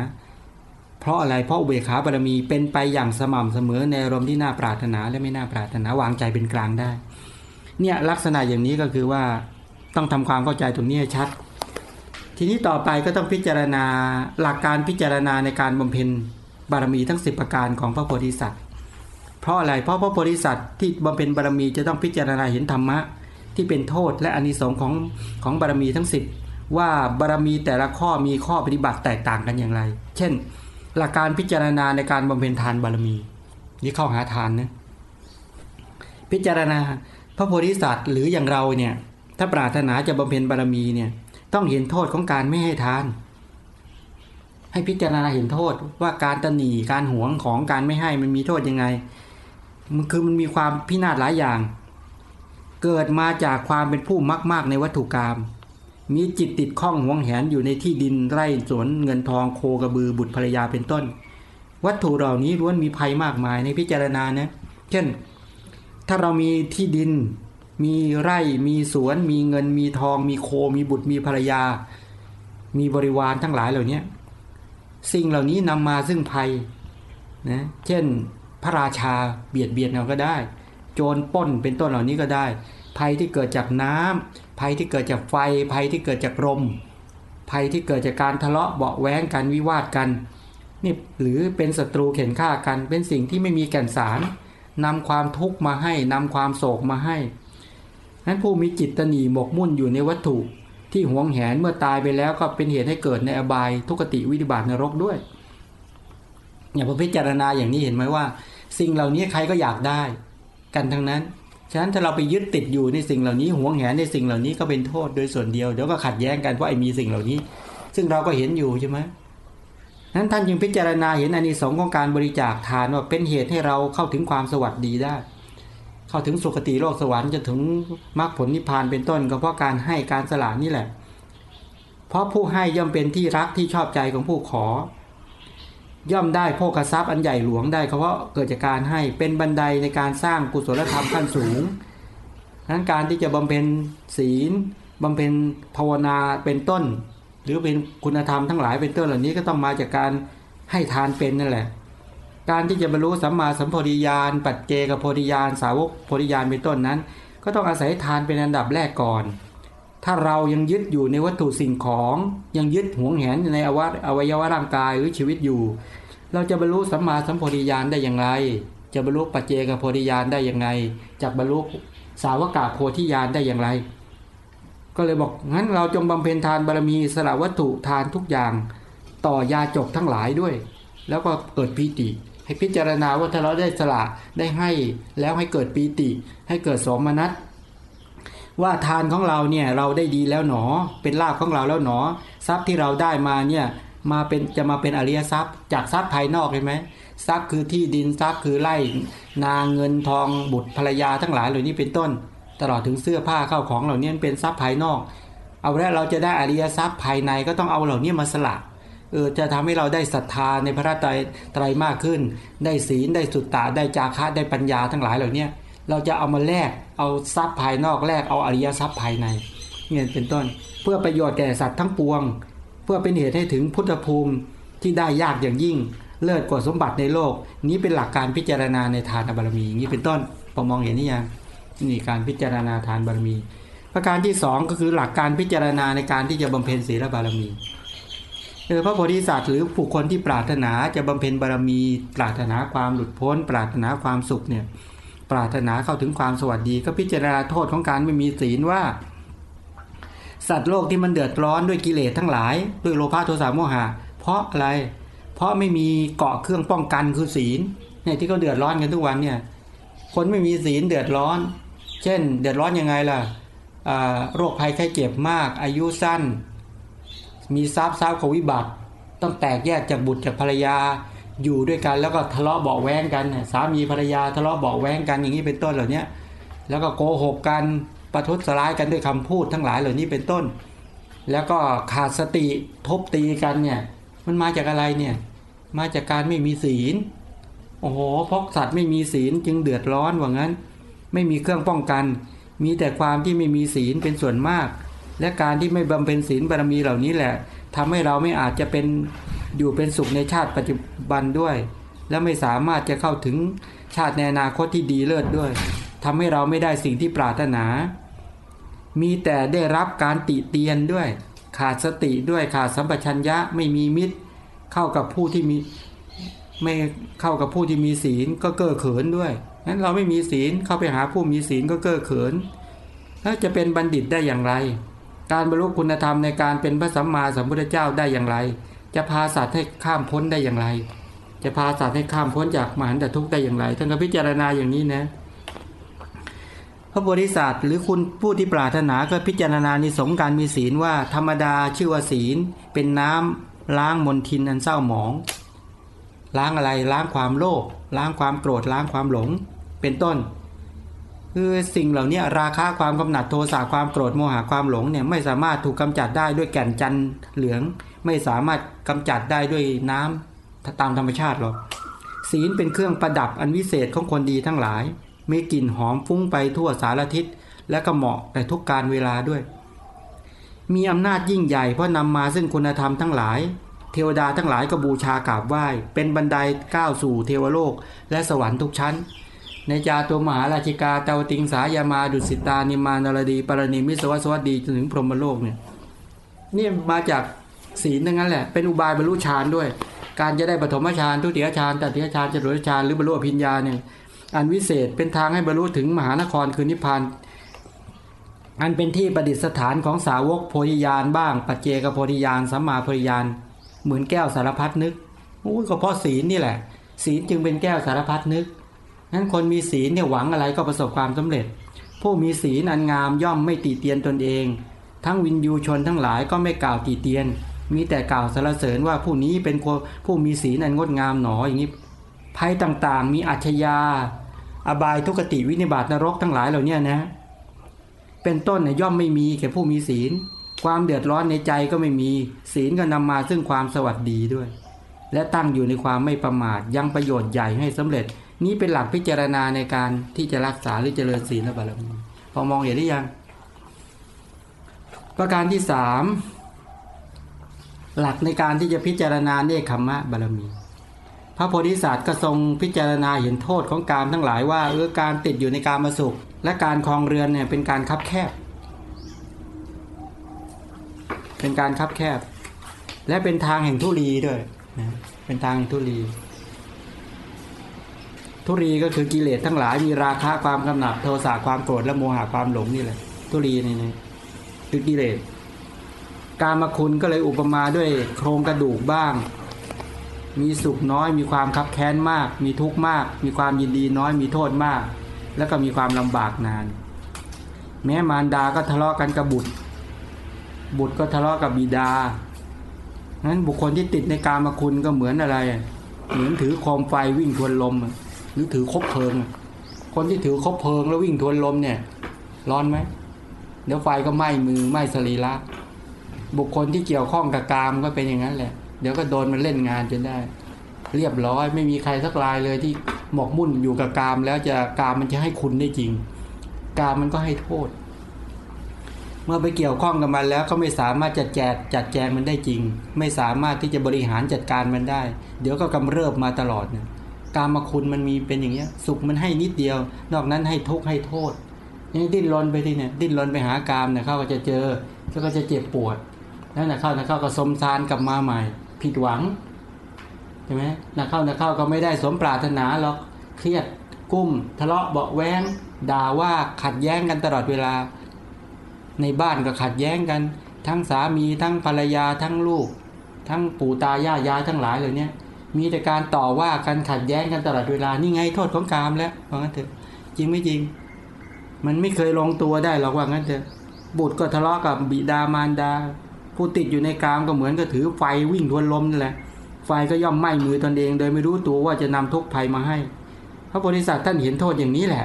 เพราะอะไรเพราะเบขาบารมีเป็นไปอย่างสม่ำเสมอในรมที่น่าปรารถนาและไม่น่าปรารถนาวางใจเป็นกลางได้ เนี่ยลักษณะอย่างนี้ก็คือว่าต้องทำความเข้าใจตรงนี้ให้ชัด ทีนี้ต่อไปก็ต้องพิจารณาหลักการพิจารณาในการบำเพ็ญ บารมีทั้ง 10 ประการของพระโพธิสัตว์ เพราะอะไรเพราะพระโพธิสัตว์ที่บำเพ็ญบารมีจะต้องพิจารณาเห็นธรรมะ ที่เป็นโทษและอนิสงส์ของของบารมีทั้ง 10 ว่าบารมีแต่ละข้อมีข้อปฏิบัติแตกต่างกันอย่างไร เช่น หลักการพิจารณาในการบำเพ็ญทานบารมี นี่เข้าหาทานนะพิจารณาพระโพธิสัตว์หรืออย่างเราเนี่ยถ้าปรารถนาจะบำเพ็ญบารมีเนี่ยต้องเห็นโทษของการไม่ให้ทาน ให้พิจารณาเห็นโทษว่าการตนีการหวงของการไม่ให้มันมีโทษยังไง มันคือมันมีความพินาศหลายอย่าง เกิดมาจากความเป็นผู้มากมากในวัตถุกรรมมีจิตติดข้องหวงแหนอยู่ในที่ดินไร่สวนเงินทองโคกระบือบุตรภรรยาเป็นต้น วัตถุเหล่านี้ล้วนมีภัยมากมายในพิจารณานะเช่น ถ้าเรามีที่ดิน มีไร่มีสวน มีเงินมีทอง มีโคมีบุตรมีภรรยา มีบริวารทั้งหลายเหล่านี้ สิ่งเหล่านี้นำมาซึ่งภัยนะเช่นพระราชาเบียดเบียนเราก็ได้ โจรป้นเป็นต้นเหล่านี้ก็ได้ ภัยที่เกิดจากน้ำภัยที่เกิดจากไฟ ภัยที่เกิดจากลมภัยที่เกิดจากการทะเลาะเบาแว้งกันวิวาทกันนี่หรือเป็นศัตรูเข็นฆ่ากัน เป็นสิ่งที่ไม่มีแก่นสารนำความทุกข์มาให้นำความโศกมาให้นั้นผู้มีจิตตนีหมกมุ่นอยู่ในวัตถุ ที่หวงแหนเมื่อตายไปแล้วก็เป็นเหตุให้เกิดในอบายทุกติวิบัตินรกด้วย อย่างพอพิจารณาอย่างนี้เห็นไหมว่า สิ่งเหล่านี้ใครก็อยากได้ กันทั้งนั้น ฉะนั้นถ้าเราไปยึดติดอยู่ในสิ่งเหล่านี้หวงแหนในสิ่งเหล่านี้ก็เป็นโทษโดยส่วนเดียวเดี๋ยวก็ขัดแย้งกันเพราะไอ้มีสิ่งเหล่านี้ ซึ่งเราก็เห็นอยู่ใช่ไหมนั้นท่านจึงพิจารณาเห็นอานิสงส์ของการบริจาคทานว่าเป็นเหตุให้เราเข้าถึงความสวัสดีได้ เข้าถึงสุคติโลกสวรรค์จะถึงมรรคผลนิพพานเป็นต้น ก็เพราะการให้การสละนี่แหละ เพราะผู้ให้ย่อมเป็นที่รักที่ชอบใจของผู้ขอ ย่อมได้โภคทรัพย์อันใหญ่หลวงได้เพราะเกิดจากการให้เป็นบันไดในการสร้างกุศลธรรมขั้นสูงนั้นการที่จะบำเพ็ญศีลบำเพ็ญภาวนาเป็นต้น หรือเป็นคุณธรรมทั้งหลายเป็นต้นเหล่านี้ก็ต้องมาจากการให้ทานเป็นนั่นแหละ การที่จะบรรลุสัมมาสัมโพธิญาณ ปัจเจกโพธิญาณ สาวกโพธิญาณเป็นต้นนั้น ก็ต้องอาศัยทานเป็นอันดับแรกก่อน ถ้าเรายังยึดอยู่ในวัตถุสิ่งของยังยึดหวงแหนในอวัตอวัยวะร่างกายหรือชีวิตอยู่ เราจะบรรลุสัมมาสัมโพธิญาณได้อย่างไร จะบรรลุปัจเจกโพธิญาณได้อย่างไรจะบรรลุสาวกาโพธิญาณได้อย่างไร ก็เลยบอกงั้นเราจงบำเพ็ญทานบารมีสละวัตถุทานทุกอย่าง ต่อยาจกทั้งหลายด้วย แล้วก็เกิดปีติ ให้พิจารณาว่าถ้าเราได้สละได้ให้แล้วให้เกิดปีติ ให้เกิดสมนัตว่าทานของเราเนี่ยเราได้ดีแล้วหนอ เป็นลาภของเราแล้วหนอ ทรัพย์ที่เราได้มาเนี่ยมาเป็นจะมาเป็นอริยทรัพย์ จากทรัพย์ภายนอกเห็นไหมทรัพย์คือที่ดินทรัพย์คือไร่นาเงินทองบุตรภรรยาทั้งหลายเหล่านี้เป็นต้น ตลอดถึงเสื้อผ้าเข้าของเหล่านี้เป็นทรัพย์ภายนอก เอาแล้วเราจะได้อริยทรัพย์ภายในก็ต้องเอาเหล่านี้มาสละ เออจะทำให้เราได้ศรัทธาในพระไตรไตรมากขึ้น ได้ศีลได้สุตตะได้จาคะได้ปัญญาทั้งหลายเหล่านี้เราจะเอามาแลกเอาทรัพย์ภายนอกแลกเอาอริยทรัพย์ภายในเนี่ยเป็นต้น เพื่อประโยชน์แก่สัตว์ทั้งปวง เพื่อเป็นเหตุให้ถึงพุทธภูมิที่ได้ยากอย่างยิ่ง เลิศกว่าสมบัติในโลก นี้เป็นหลักการพิจารณาในทานบารมีอย่างนี้เป็นต้นพอมองเห็นนี่ยังนี่การพิจารณาทานบารมี ประการที่สองก็คือหลักการพิจารณาในการที่จะบำเพ็ญศีลบารมี เออพระโพธิสัตว์หรือผู้คนที่ปรารถนาจะบำเพ็ญบารมี ปรารถนาความหลุดพ้น ปรารถนาความสุขเนี่ยปรารถนาเข้าถึงความสวัสดี ก็พิจารณาโทษของการไม่มีศีลว่า สัตว์โลกที่มันเดือดร้อนด้วยกิเลสทั้งหลาย ด้วยโลภะโทสะโมหะ เพราะอะไร เพราะไม่มีเกาะเครื่องป้องกันคือศีลเนี่ยที่เขาเดือดร้อนกันทุกวันเนี่ยคนไม่มีศีลเดือดร้อน เช่น เดือดร้อนยังไงล่ะโรคภัยไข้เจ็บมาก อายุสั้น มีทรัพย์ทรัพย์ขวิบัติ ต้องแตกแยกจากบุตรจากภรรยาอยู่ด้วยกันแล้วก็ทะเลาะเบาแว้งกันสามีภรรยาทะเลาะเบาแว้งกันอย่างนี้เป็นต้นเหล่านี้แล้วก็โกหกกันประทุษร้ายกันด้วยคำพูดทั้งหลายเหล่านี้เป็นต้น แล้วก็ขาดสติทบตีกันเนี่ยมันมาจากอะไรเนี่ยมาจากการไม่มีศีลโอ้โหพราะสัตว์ไม่มีศีลจึงเดือดร้อนว่างั้น ไม่มีเครื่องป้องกัน มีแต่ความที่ไม่มีศีลเป็นส่วนมาก และการที่ไม่บำเพ็ญศีลบารมีเหล่านี้แหละทำให้เราไม่อาจจะเป็นอยู่เป็นสุขในชาติปัจจุบันด้วย และไม่สามารถจะเข้าถึงชาติในอนาคตที่ดีเลิศด้วยทำให้เราไม่ได้สิ่งที่ปรารถนา มีแต่ได้รับการติเตียนด้วย ขาดสติด้วยขาดสัมปชัญญะไม่มีมิตร เข้ากับผู้ที่มีไม่เข้ากับผู้ที่มีศีลก็เก้อเขินด้วยนั้นเราไม่มีศีลเข้าไปหาผู้มีศีลก็เก้อเขินแล้วจะเป็นบัณฑิตได้อย่างไร การบรรลุคุณธรรมในการเป็นพระสัมมาสัมพุทธเจ้าได้อย่างไร จะพาสัตว์ให้ข้ามพ้นได้อย่างไร จะพาสัตว์ให้ข้ามพ้นจากมหันตทุกข์ได้อย่างไรท่านก็พิจารณาอย่างนี้นะพระโพธิสัตว์หรือคุณผู้ที่ปรารถนาก็พิจารณาในสงการมีศีลว่าธรรมดาชื่อว่าศีล เป็นน้ำล้างมนทินอันเศร้าหมอง ล้างอะไรล้างความโลภล้างความโกรธล้างความหลง เป็นต้น คือสิ่งเหล่านี้ราคาความกำหนัดโทสะความโกรธโมหะความหลงเนี่ยไม่สามารถถูกกำจัดได้ด้วยแก่นจันทร์เหลือง ไม่สามารถกำจัดได้ด้วยน้ำตามธรรมชาติหรอกศีลเป็นเครื่องประดับอันวิเศษของคนดีทั้งหลาย มีกลิ่นหอมฟุ้งไปทั่วสารทิศ และก็เหมาะแต่ทุกการเวลาด้วย มีอำนาจยิ่งใหญ่เพราะนำมาซึ่งคุณธรรมทั้งหลาย เทวดาทั้งหลายก็บูชากราบไหว้ เป็นบันไดก้าวสู่เทวโลก และสวรรค์ทุกชั้น ในจาตัวมหาราชิกาเตวติงสายามาดุสิตานิมานรดีปรณิมิสวัสวัสดีจนถึงพรหมโลกเนี่ยนี่มาจากศีลทั้งนั้นแหละเป็นอุบายบรรลุฌานด้วย การจะได้ปฐมฌานทุติยฌานตติยฌานจตุตฌานหรือบรรลุอภิญญาเนี่ยอันวิเศษเป็นทางให้บรรลุถึงมหานครคือนิพพานอันเป็นที่ประดิษฐานของสาวกโพธิญาณบ้าง ปัจเจกโพธิญาณสัมมาโพธิญาณเหมือนแก้วสารพัดนึกโอ้ก็เพราะศีลนี่แหละ ศีลจึงเป็นแก้วสารพัดนึก นั้นคนมีศีลเนี่ยหวังอะไรก็ประสบความสำเร็จ ผู้มีศีลอันงามย่อมไม่ตีเตียนตนเอง ทั้งวินยูชนทั้งหลายก็ไม่กล่าวตีเตียน มีแต่กล่าวสรรเสริญว่าผู้นี้เป็นผู้มีศีลอันงดงามหนออย่างนี้ภัยต่างๆ มีอัจฉยา อบายทุกติวินิบาตนรกทั้งหลายเหล่านี้นะ เป็นต้นเนี่ยย่อมไม่มีแก่ผู้มีศีล ความเดือดร้อนในใจก็ไม่มี ศีลก็นำมาซึ่งความสวัสดีด้วย และตั้งอยู่ในความไม่ประมาทยังประโยชน์ใหญ่ให้สำเร็จ นี้เป็นหลักพิจารณาในการที่จะรักษาหรือเจริญศีลและบารมีพอมองเห็นหรือยัง ประการที่สามหลักในการที่จะพิจารณาเนคขมะบารมี พระโพธิสัตว์ก็ทรงพิจารณาเห็นโทษของการทั้งหลายว่าเออการติดอยู่ในการมาสุข และการคลองเรือนเนี่ยเป็นการคับแคบ เป็นการคับแคบ และเป็นทางแห่งทุลีด้วยนะเป็นทางแห่งทุลี ทุรีก็คือกิเลสทั้งหลายมีราคะความกำหนัดโทสะความโกรธและโมหะความหลงนี่แหละ ทุรีนี่นะคือกิเลสการมาคุณก็เลยอุปมาด้วยโครงกระดูกบ้าง มีสุขน้อย มีความคับแค้นมาก มีทุกข์มาก มีความยินดีน้อยมีโทษมาก แล้วก็มีความลำบากนาน แม้มารดาก็ทะเลาะกันกับบุตร บุตรก็ทะเลาะกับบิดานั้นบุคคลที่ติดในการมาคุณก็เหมือนอะไร เหมือนถือโคมไฟวิ่งทวนลม หรือถือคบเพลิง คนที่ถือคบเพลิงแล้ววิ่งทวนลมเนี่ย ร้อนไหมเดี๋ยวไฟก็ไหม้มือไหม้สรีระบุคคลที่เกี่ยวข้องกับกามก็เป็นอย่างนั้นแหละ เดี๋ยวก็โดนมันเล่นงานจนได้ เรียบร้อยไม่มีใครสักรายเลยที่หมกมุ่นอยู่กับกาม แล้วจะกามมันจะให้คุณได้จริง กามมันก็ให้โทษ เมื่อไปเกี่ยวข้องกับมันแล้วก็ไม่สามารถจัดแจกจัดแจงมันได้จริง ไม่สามารถที่จะบริหารจัดการมันได้ เดี๋ยวก็กำเริบมาตลอดเนี่ย กามมาคุณมันมีเป็นอย่างเงี้ย สุขมันให้นิดเดียว นอกนั้นให้ทุกข์ให้โทษยังดิ้นรนไปที่เนี่ยดิ้นรนไปหากามเนี่ยเขาก็จะเจอแล้วก็จะเจ็บปวดนั่นแหละเข้านะเข้าก็สมซานกลับมาใหม่ ผิดหวังใช่ไหมนักเข้านักเข้าก็ไม่ได้สมปรารถนาหรอกเครียดกุ้ม ทะเลาะเบาแวงด่าว่าขัดแย้งกันตลอดเวลา ในบ้านก็ขัดแย้งกัน ทั้งสามีทั้งภรรยาทั้งลูก ทั้งปู่ตายายายทั้งหลายเล่านี้ มีแต่การต่อว่ากันขัดแย้งกันตลอดเวลา นี่ไงโทษของกามแล้วว่างั้นเถอะ จริงไม่จริง มันไม่เคยลงตัวได้หรอกว่างั้นเถอะ บุตรก็ทะเลาะกับบิดามารดา ผู้ติดอยู่ในกามก็เหมือนกับถือไฟวิ่งทวนลมนั่นแหละ ไฟก็ย่อมไหม้มือตนเอง โดยไม่รู้ตัวว่าจะนำทุกภัยมาให้ พระโพธิสัตว์ท่านเห็นโทษอย่างนี้แหละ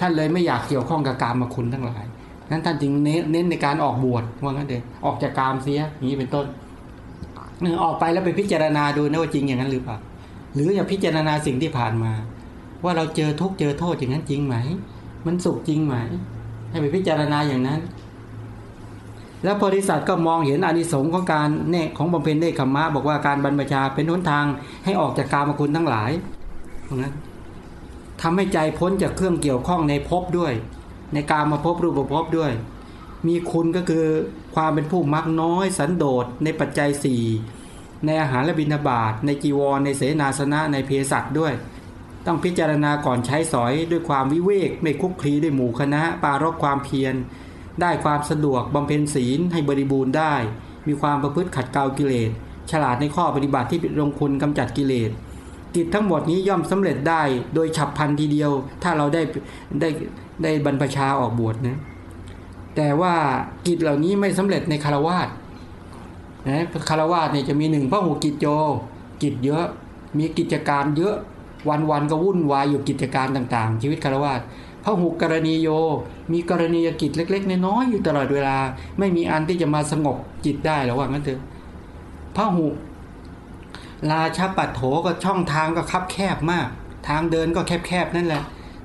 ท่านเลยไม่อยากเกี่ยวข้องกับกามมาคุณทั้งหลาย นั้นท่านจึงเน้นเน้นในการออกบวชว่างั้นเถอะ ออกจากกามเสียอย่างนี้เป็นต้น ออกไปแล้วไปพิจารณาดูนะว่าจริงอย่างนั้นหรือเปล่า หรืออย่าพิจารณาสิ่งที่ผ่านมา ว่าเราเจอทุกเจอโทษอย่างนั้นจริงไหม มันสุขจริงไหม ให้ไปพิจารณาอย่างนั้น แล้วโพธิสัตว์ก็มองเห็นอานิสงส์ของการเนกของบำเพ็ญเนคขมมะบอกว่าการบรรพชาเป็นหนทางให้ออกจากกามคุณทั้งหลายตรงนั้นทำให้ใจพ้นจากเครื่องเกี่ยวข้องในภพด้วย ในการมาพบรูปภพด้วย มีคุณก็คือความเป็นผู้มักน้อย สันโดษในปัจจัยสี่ในอาหารและบิณฑบาตในจีวร ในเสนาสนะในเพศัตด้วย ต้องพิจารณาก่อนใช้สอยด้วยความวิเวกไม่คุกคลีด้วยหมู่คณะ ปารกความเพียร ได้ความสะดวกบำเพ็ญศีลให้บริบูรณ์ได้ มีความประพฤติขัดเกลากิเลส ฉลาดในข้อปฏิบัติที่ลงคุณกำจัดกิเลสกิจทั้งหมดนี้ย่อมสำเร็จได้โดยฉับพลันทีเดียว ถ้าเราได้ได้ได้บรรพชาออกบวชนะ แต่ว่ากิจเหล่านี้ไม่สำเร็จในคารวาสนะคารวาสเนี่ยจะมีหนึ่งพระหูกิจโจกิจเยอะมีกิจการเยอะวันวันก็วุ่นวายอยู่กิจการต่าง ๆ ชีวิตคารวาสพระหุกรณีโย มีกรณียกิจเล็ก ๆ น้อยๆอยู่ตลอดเวลา ไม่มีอันที่จะมาสงบจิตได้หรอกว่างั้นเถอะพระหุราชาปัตโถก็ช่องทางก็คับแคบมาก ทางเดินก็แคบๆนั่นแหละ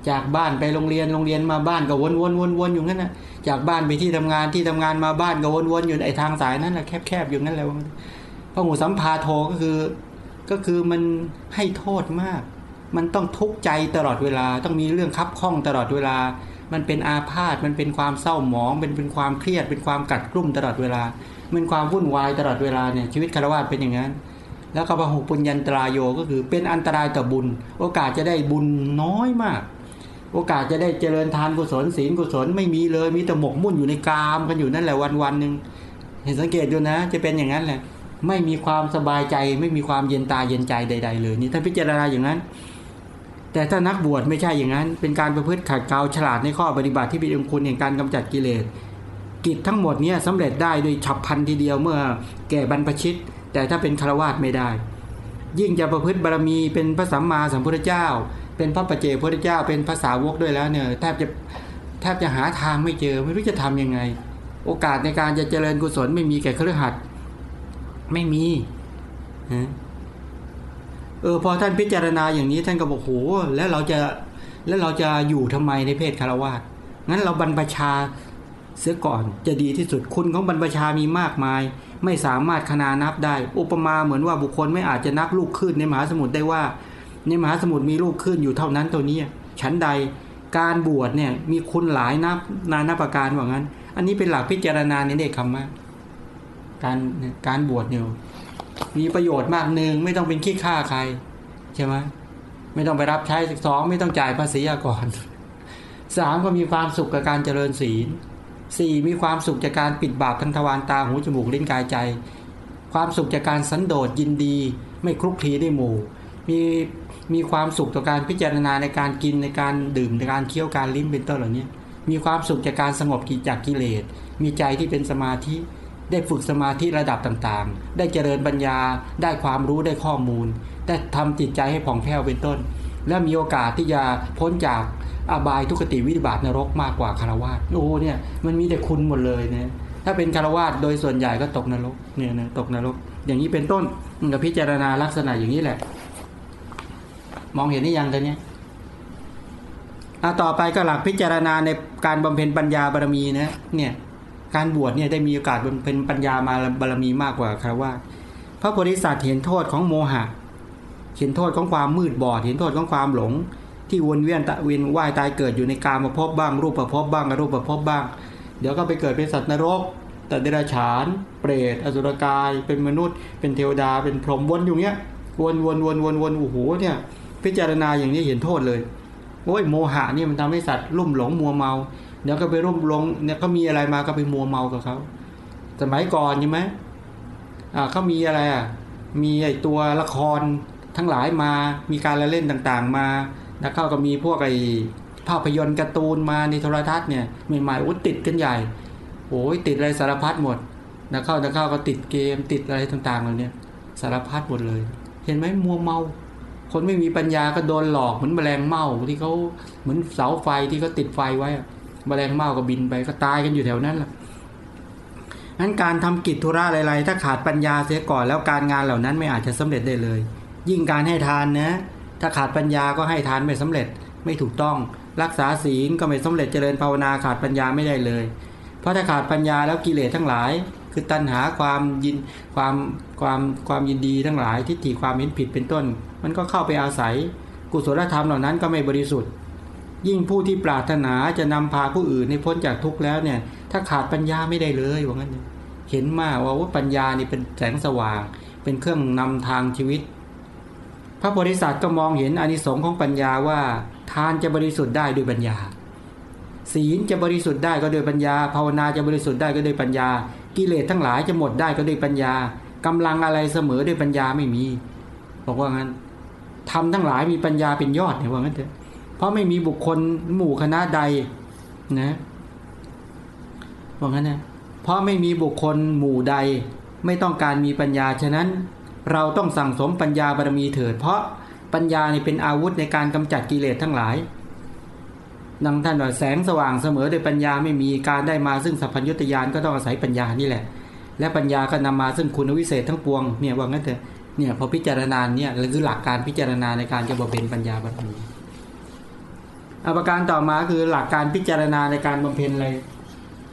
จากบ้านไปโรงเรียนโรงเรียนมาบ้านก็วนๆวนๆอยู่งั้นนะจากบ้านไปที่ทำงานที่ทำงานมาบ้านก็วนๆอยู่ไอ้ทางสายนั้นแหละแคบๆอยู่นั่นแหละว่างั้นพระหูสัมภาโทก็คือก็คือมันให้โทษมาก มันต้องทุกข์ใจตลอดเวลา ต้องมีเรื่องคับข้องตลอดเวลา มันเป็นอาพาธมันเป็นความเศร้าหมองเป็นเป็นความเครียด เป็นความกัดกรุ่มตลอดเวลามันความวุ่นวายตลอดเวลาเนี่ยชีวิตคารวะเป็นอย่างนั้นแล้วก็พหุปุญญันตรายโยก็คือเป็นอันตรายต่อบุญ โอกาสจะได้บุญน้อยมาก โอกาสจะได้เจริญทานกุศลศีลกุศลไม่มีเลยมีแต่หมกมุ่นอยู่ในกามกันอยู่นั่นแหละวันวันหนึ่งเห็นสังเกตดูนะ จะเป็นอย่างนั้นแหละ ไม่มีความสบายใจ ไม่มีความเย็นตาเย็นใจใด ๆ เลยนี่ถ้าพิจารณาอย่างนั้น แต่ถ้านักบวชไม่ใช่อย่างนั้น เป็นการประพฤติขัดเกลาฉลาดในข้อปฏิบัติที่เป็นองคุณแห่งการกำจัดกิเลสกิจทั้งหมดเนี้สำเร็จได้โดยฉับพลันทีเดียวเมื่อแก่บรรพชิต แต่ถ้าเป็นคารวาสไม่ได้ ยิ่งจะประพฤติบารมีเป็นพระสัมมาสัมพุทธเจ้า เป็นพระปัจเจพุทธเจ้า เป็นภาษาวกด้วยแล้วเนี่ยแทบจะแทบจะหาทางไม่เจอ ไม่รู้จะทำยังไง โอกาสในการจะเจริญกุศลไม่มีแก่ครือขัดไม่มีนะเออพอท่านพิจารณาอย่างนี้ท่านก็บอกโหแล้วเราจะแล้วเราจะอยู่ทำไมในเพศคารวาสงั้นเราบรรพชาเสียก่อนจะดีที่สุดคุณของบรรพชามีมากมาย ไม่สามารถคนานับได้ อุปมาเหมือนว่าบุคคลไม่อาจจะนับลูกคลื่นในมหาสมุทรได้ว่า ในมหาสมุทรมีลูกคลื่นอยู่เท่านั้นเท่านี้ฉันใดการบวชเนี่ยมีคุณหลายนับนานาประการว่างั้น อันนี้เป็นหลักพิจารณาในเด็กคำว่าการการบวชเนี่ยมีประโยชน์มากหนึ่งไม่ต้องเป็นขี้ข้าใครใช่ไหมไม่ต้องไปรับใช้สองไม่ต้องจ่ายภาษีก่อนสามก็มีความสุขกับการเจริญศีลสี่มีความสุขจากการปิดบาปทั้งทวารตาหูจมูกลิ้นกายใจ ความสุขจากการสันโดษยินดี ไม่คลุกคลีด้หมู่ มี มีความสุขต่อการพิจารณาในการกินในการดื่มในการเคี้ยวการลิ้มเป็นต้นเหล่านี้มีความสุขจากการสงบกิจจากกิเลส มีใจที่เป็นสมาธิได้ฝึกสมาธิระดับต่างๆ ได้เจริญปัญญา ได้ความรู้ได้ข้อมูล ได้ทำจิตใจให้ผ่องแผ้วเป็นต้น และมีโอกาสที่จะพ้นจากอบายทุกขติวิบัตินรกมากกว่าคารวะโอ้เนี่ยมันมีแต่คุณหมดเลยนะถ้าเป็นคารวะโดยส่วนใหญ่ก็ตกนรกเนี่ยนะตกนรก อย่างนี้เป็นต้นกับพิจารณาลักษณะอย่างนี้แหละ มองเห็นได้ยังตอนนี้อะต่อไปก็หลักพิจารณาในการบำเพ็ญปัญญาบารมีนะเนี่ยการบวชเนี่ยได้มีโอกาสเป็นปัญญามาบารมีมากกว่าคารวะพระโพธิสัตว์เห็นโทษของโมหะ เห็นโทษของความมืดบอด เห็นโทษของความหลง ที่วนเวียนตะเวียนว่ายตายเกิดอยู่ในกามาพบบ้างรูปประพบบ้างอรูปประพบบ้าง เดี๋ยวก็ไปเกิดเป็นสัตว์นรกแต่เดรัจฉาน เปรตอสุรกาย เป็นมนุษย์ เป็นเทวดา เป็นพรหมวนอยู่เนี้ยวนวนวนวนวนโอ้โหเนี่ย พิจารณาอย่างนี้เห็นโทษเลยโอ้ยโมหะนี่มันทำให้สัตว์ลุ่มหลงมัวเมาเดี๋ยวก็ไปร่มหลงเนี่ยก็มีอะไรมาก็ไปมัวเมากับเขาสมัยก่อนใช่ไหมอ่าเขามีอะไรอะมีไอตัวละครทั้งหลายมามีการละเล่นต่างๆมาแล้วเขาก็มีพวกไอภาพยนตร์การ์ตูนมาในโทรทัศน์เนี่ยใหม่ๆอุ้ติดกันใหญ่โอ้ยติดอะไรสารพัดหมดนักเข้านักเข้าก็ติดเกมติดอะไรต่างๆเหล่านี้สารพัดหมดเลย เห็นไหมมัวเมา คนไม่มีปัญญาก็โดนหลอกเหมือนแมลงเม่าที่เขาเหมือนเสาไฟที่เขาติดไฟไว้แมลงเม่าก็บินไปก็ตายกันอยู่แถวนั้นแหละนั้นการทำกิจธุระอะไรๆถ้าขาดปัญญาเสียก่อนแล้วการงานเหล่านั้นไม่อาจจะสำเร็จได้เลย ยิ่งการให้ทานนะถ้าขาดปัญญาก็ให้ทานไม่สำเร็จไม่ถูกต้อง รักษาศีลก็ไม่สำเร็จเจริญภาวนาขาดปัญญาไม่ได้เลย เพราะถ้าขาดปัญญาแล้วกิเลสทั้งหลาย คือตัณหาความยินความความความยินดีทั้งหลายทิฏฐิความเห็นผิดเป็นต้น มันก็เข้าไปอาศัย กุศลธรรมเหล่านั้นก็ไม่บริสุทธิ์ ยิ่งผู้ที่ปรารถนาจะนำพาผู้อื่นให้พ้นจากทุกข์แล้วเนี่ย ถ้าขาดปัญญาไม่ได้เลยว่างั้นเห็นมากว่าว่าปัญญานี่เป็นแสงสว่าง เป็นเครื่องนำทางชีวิต พระโพธิสัตว์ก็มองเห็นอนิสงส์ของปัญญาว่าทานจะบริสุทธิ์ได้ด้วยปัญญา ศีลจะบริสุทธิ์ได้ก็ด้วยปัญญา ภาวนาจะบริสุทธิ์ได้ก็ด้วยปัญญา กิเลสทั้งหลายจะหมดได้ก็ด้วยปัญญากำลังอะไรเสมอด้วยปัญญาไม่มี บอกว่างั้น ทำทั้งหลายมีปัญญาเป็นยอดเนี่ยว่างั้นเถอะเพราะไม่มีบุคคลหมู่คณะใดนะว่างั้นนะเพราะไม่มีบุคคลหมู่ใด ไม่ต้องการมีปัญญาฉะนั้น เราต้องสั่งสมปัญญาบารมีเถิด เพราะปัญญาเนี่เป็นอาวุธในการกำจัดกิเลสทั้งหลายดังท่านว่าแสงสว่างเสมอโดยปัญญาไม่มีการได้มาซึ่งสัพพัญญุตยานก็ต้องอาศัยปัญญานี่แหละ และปัญญาก็นำมาซึ่งคุณวิเศษทั้งปวงเนี่ยว่างั้นเถอะ เนี่ยพอพิจารณาเนี่ยคือหลักการพิจารณาในการจะบำเพ็ญปัญญาบารมีอาการต่อมาคือหลักการพิจารณาในการบำเพ็ญอะไร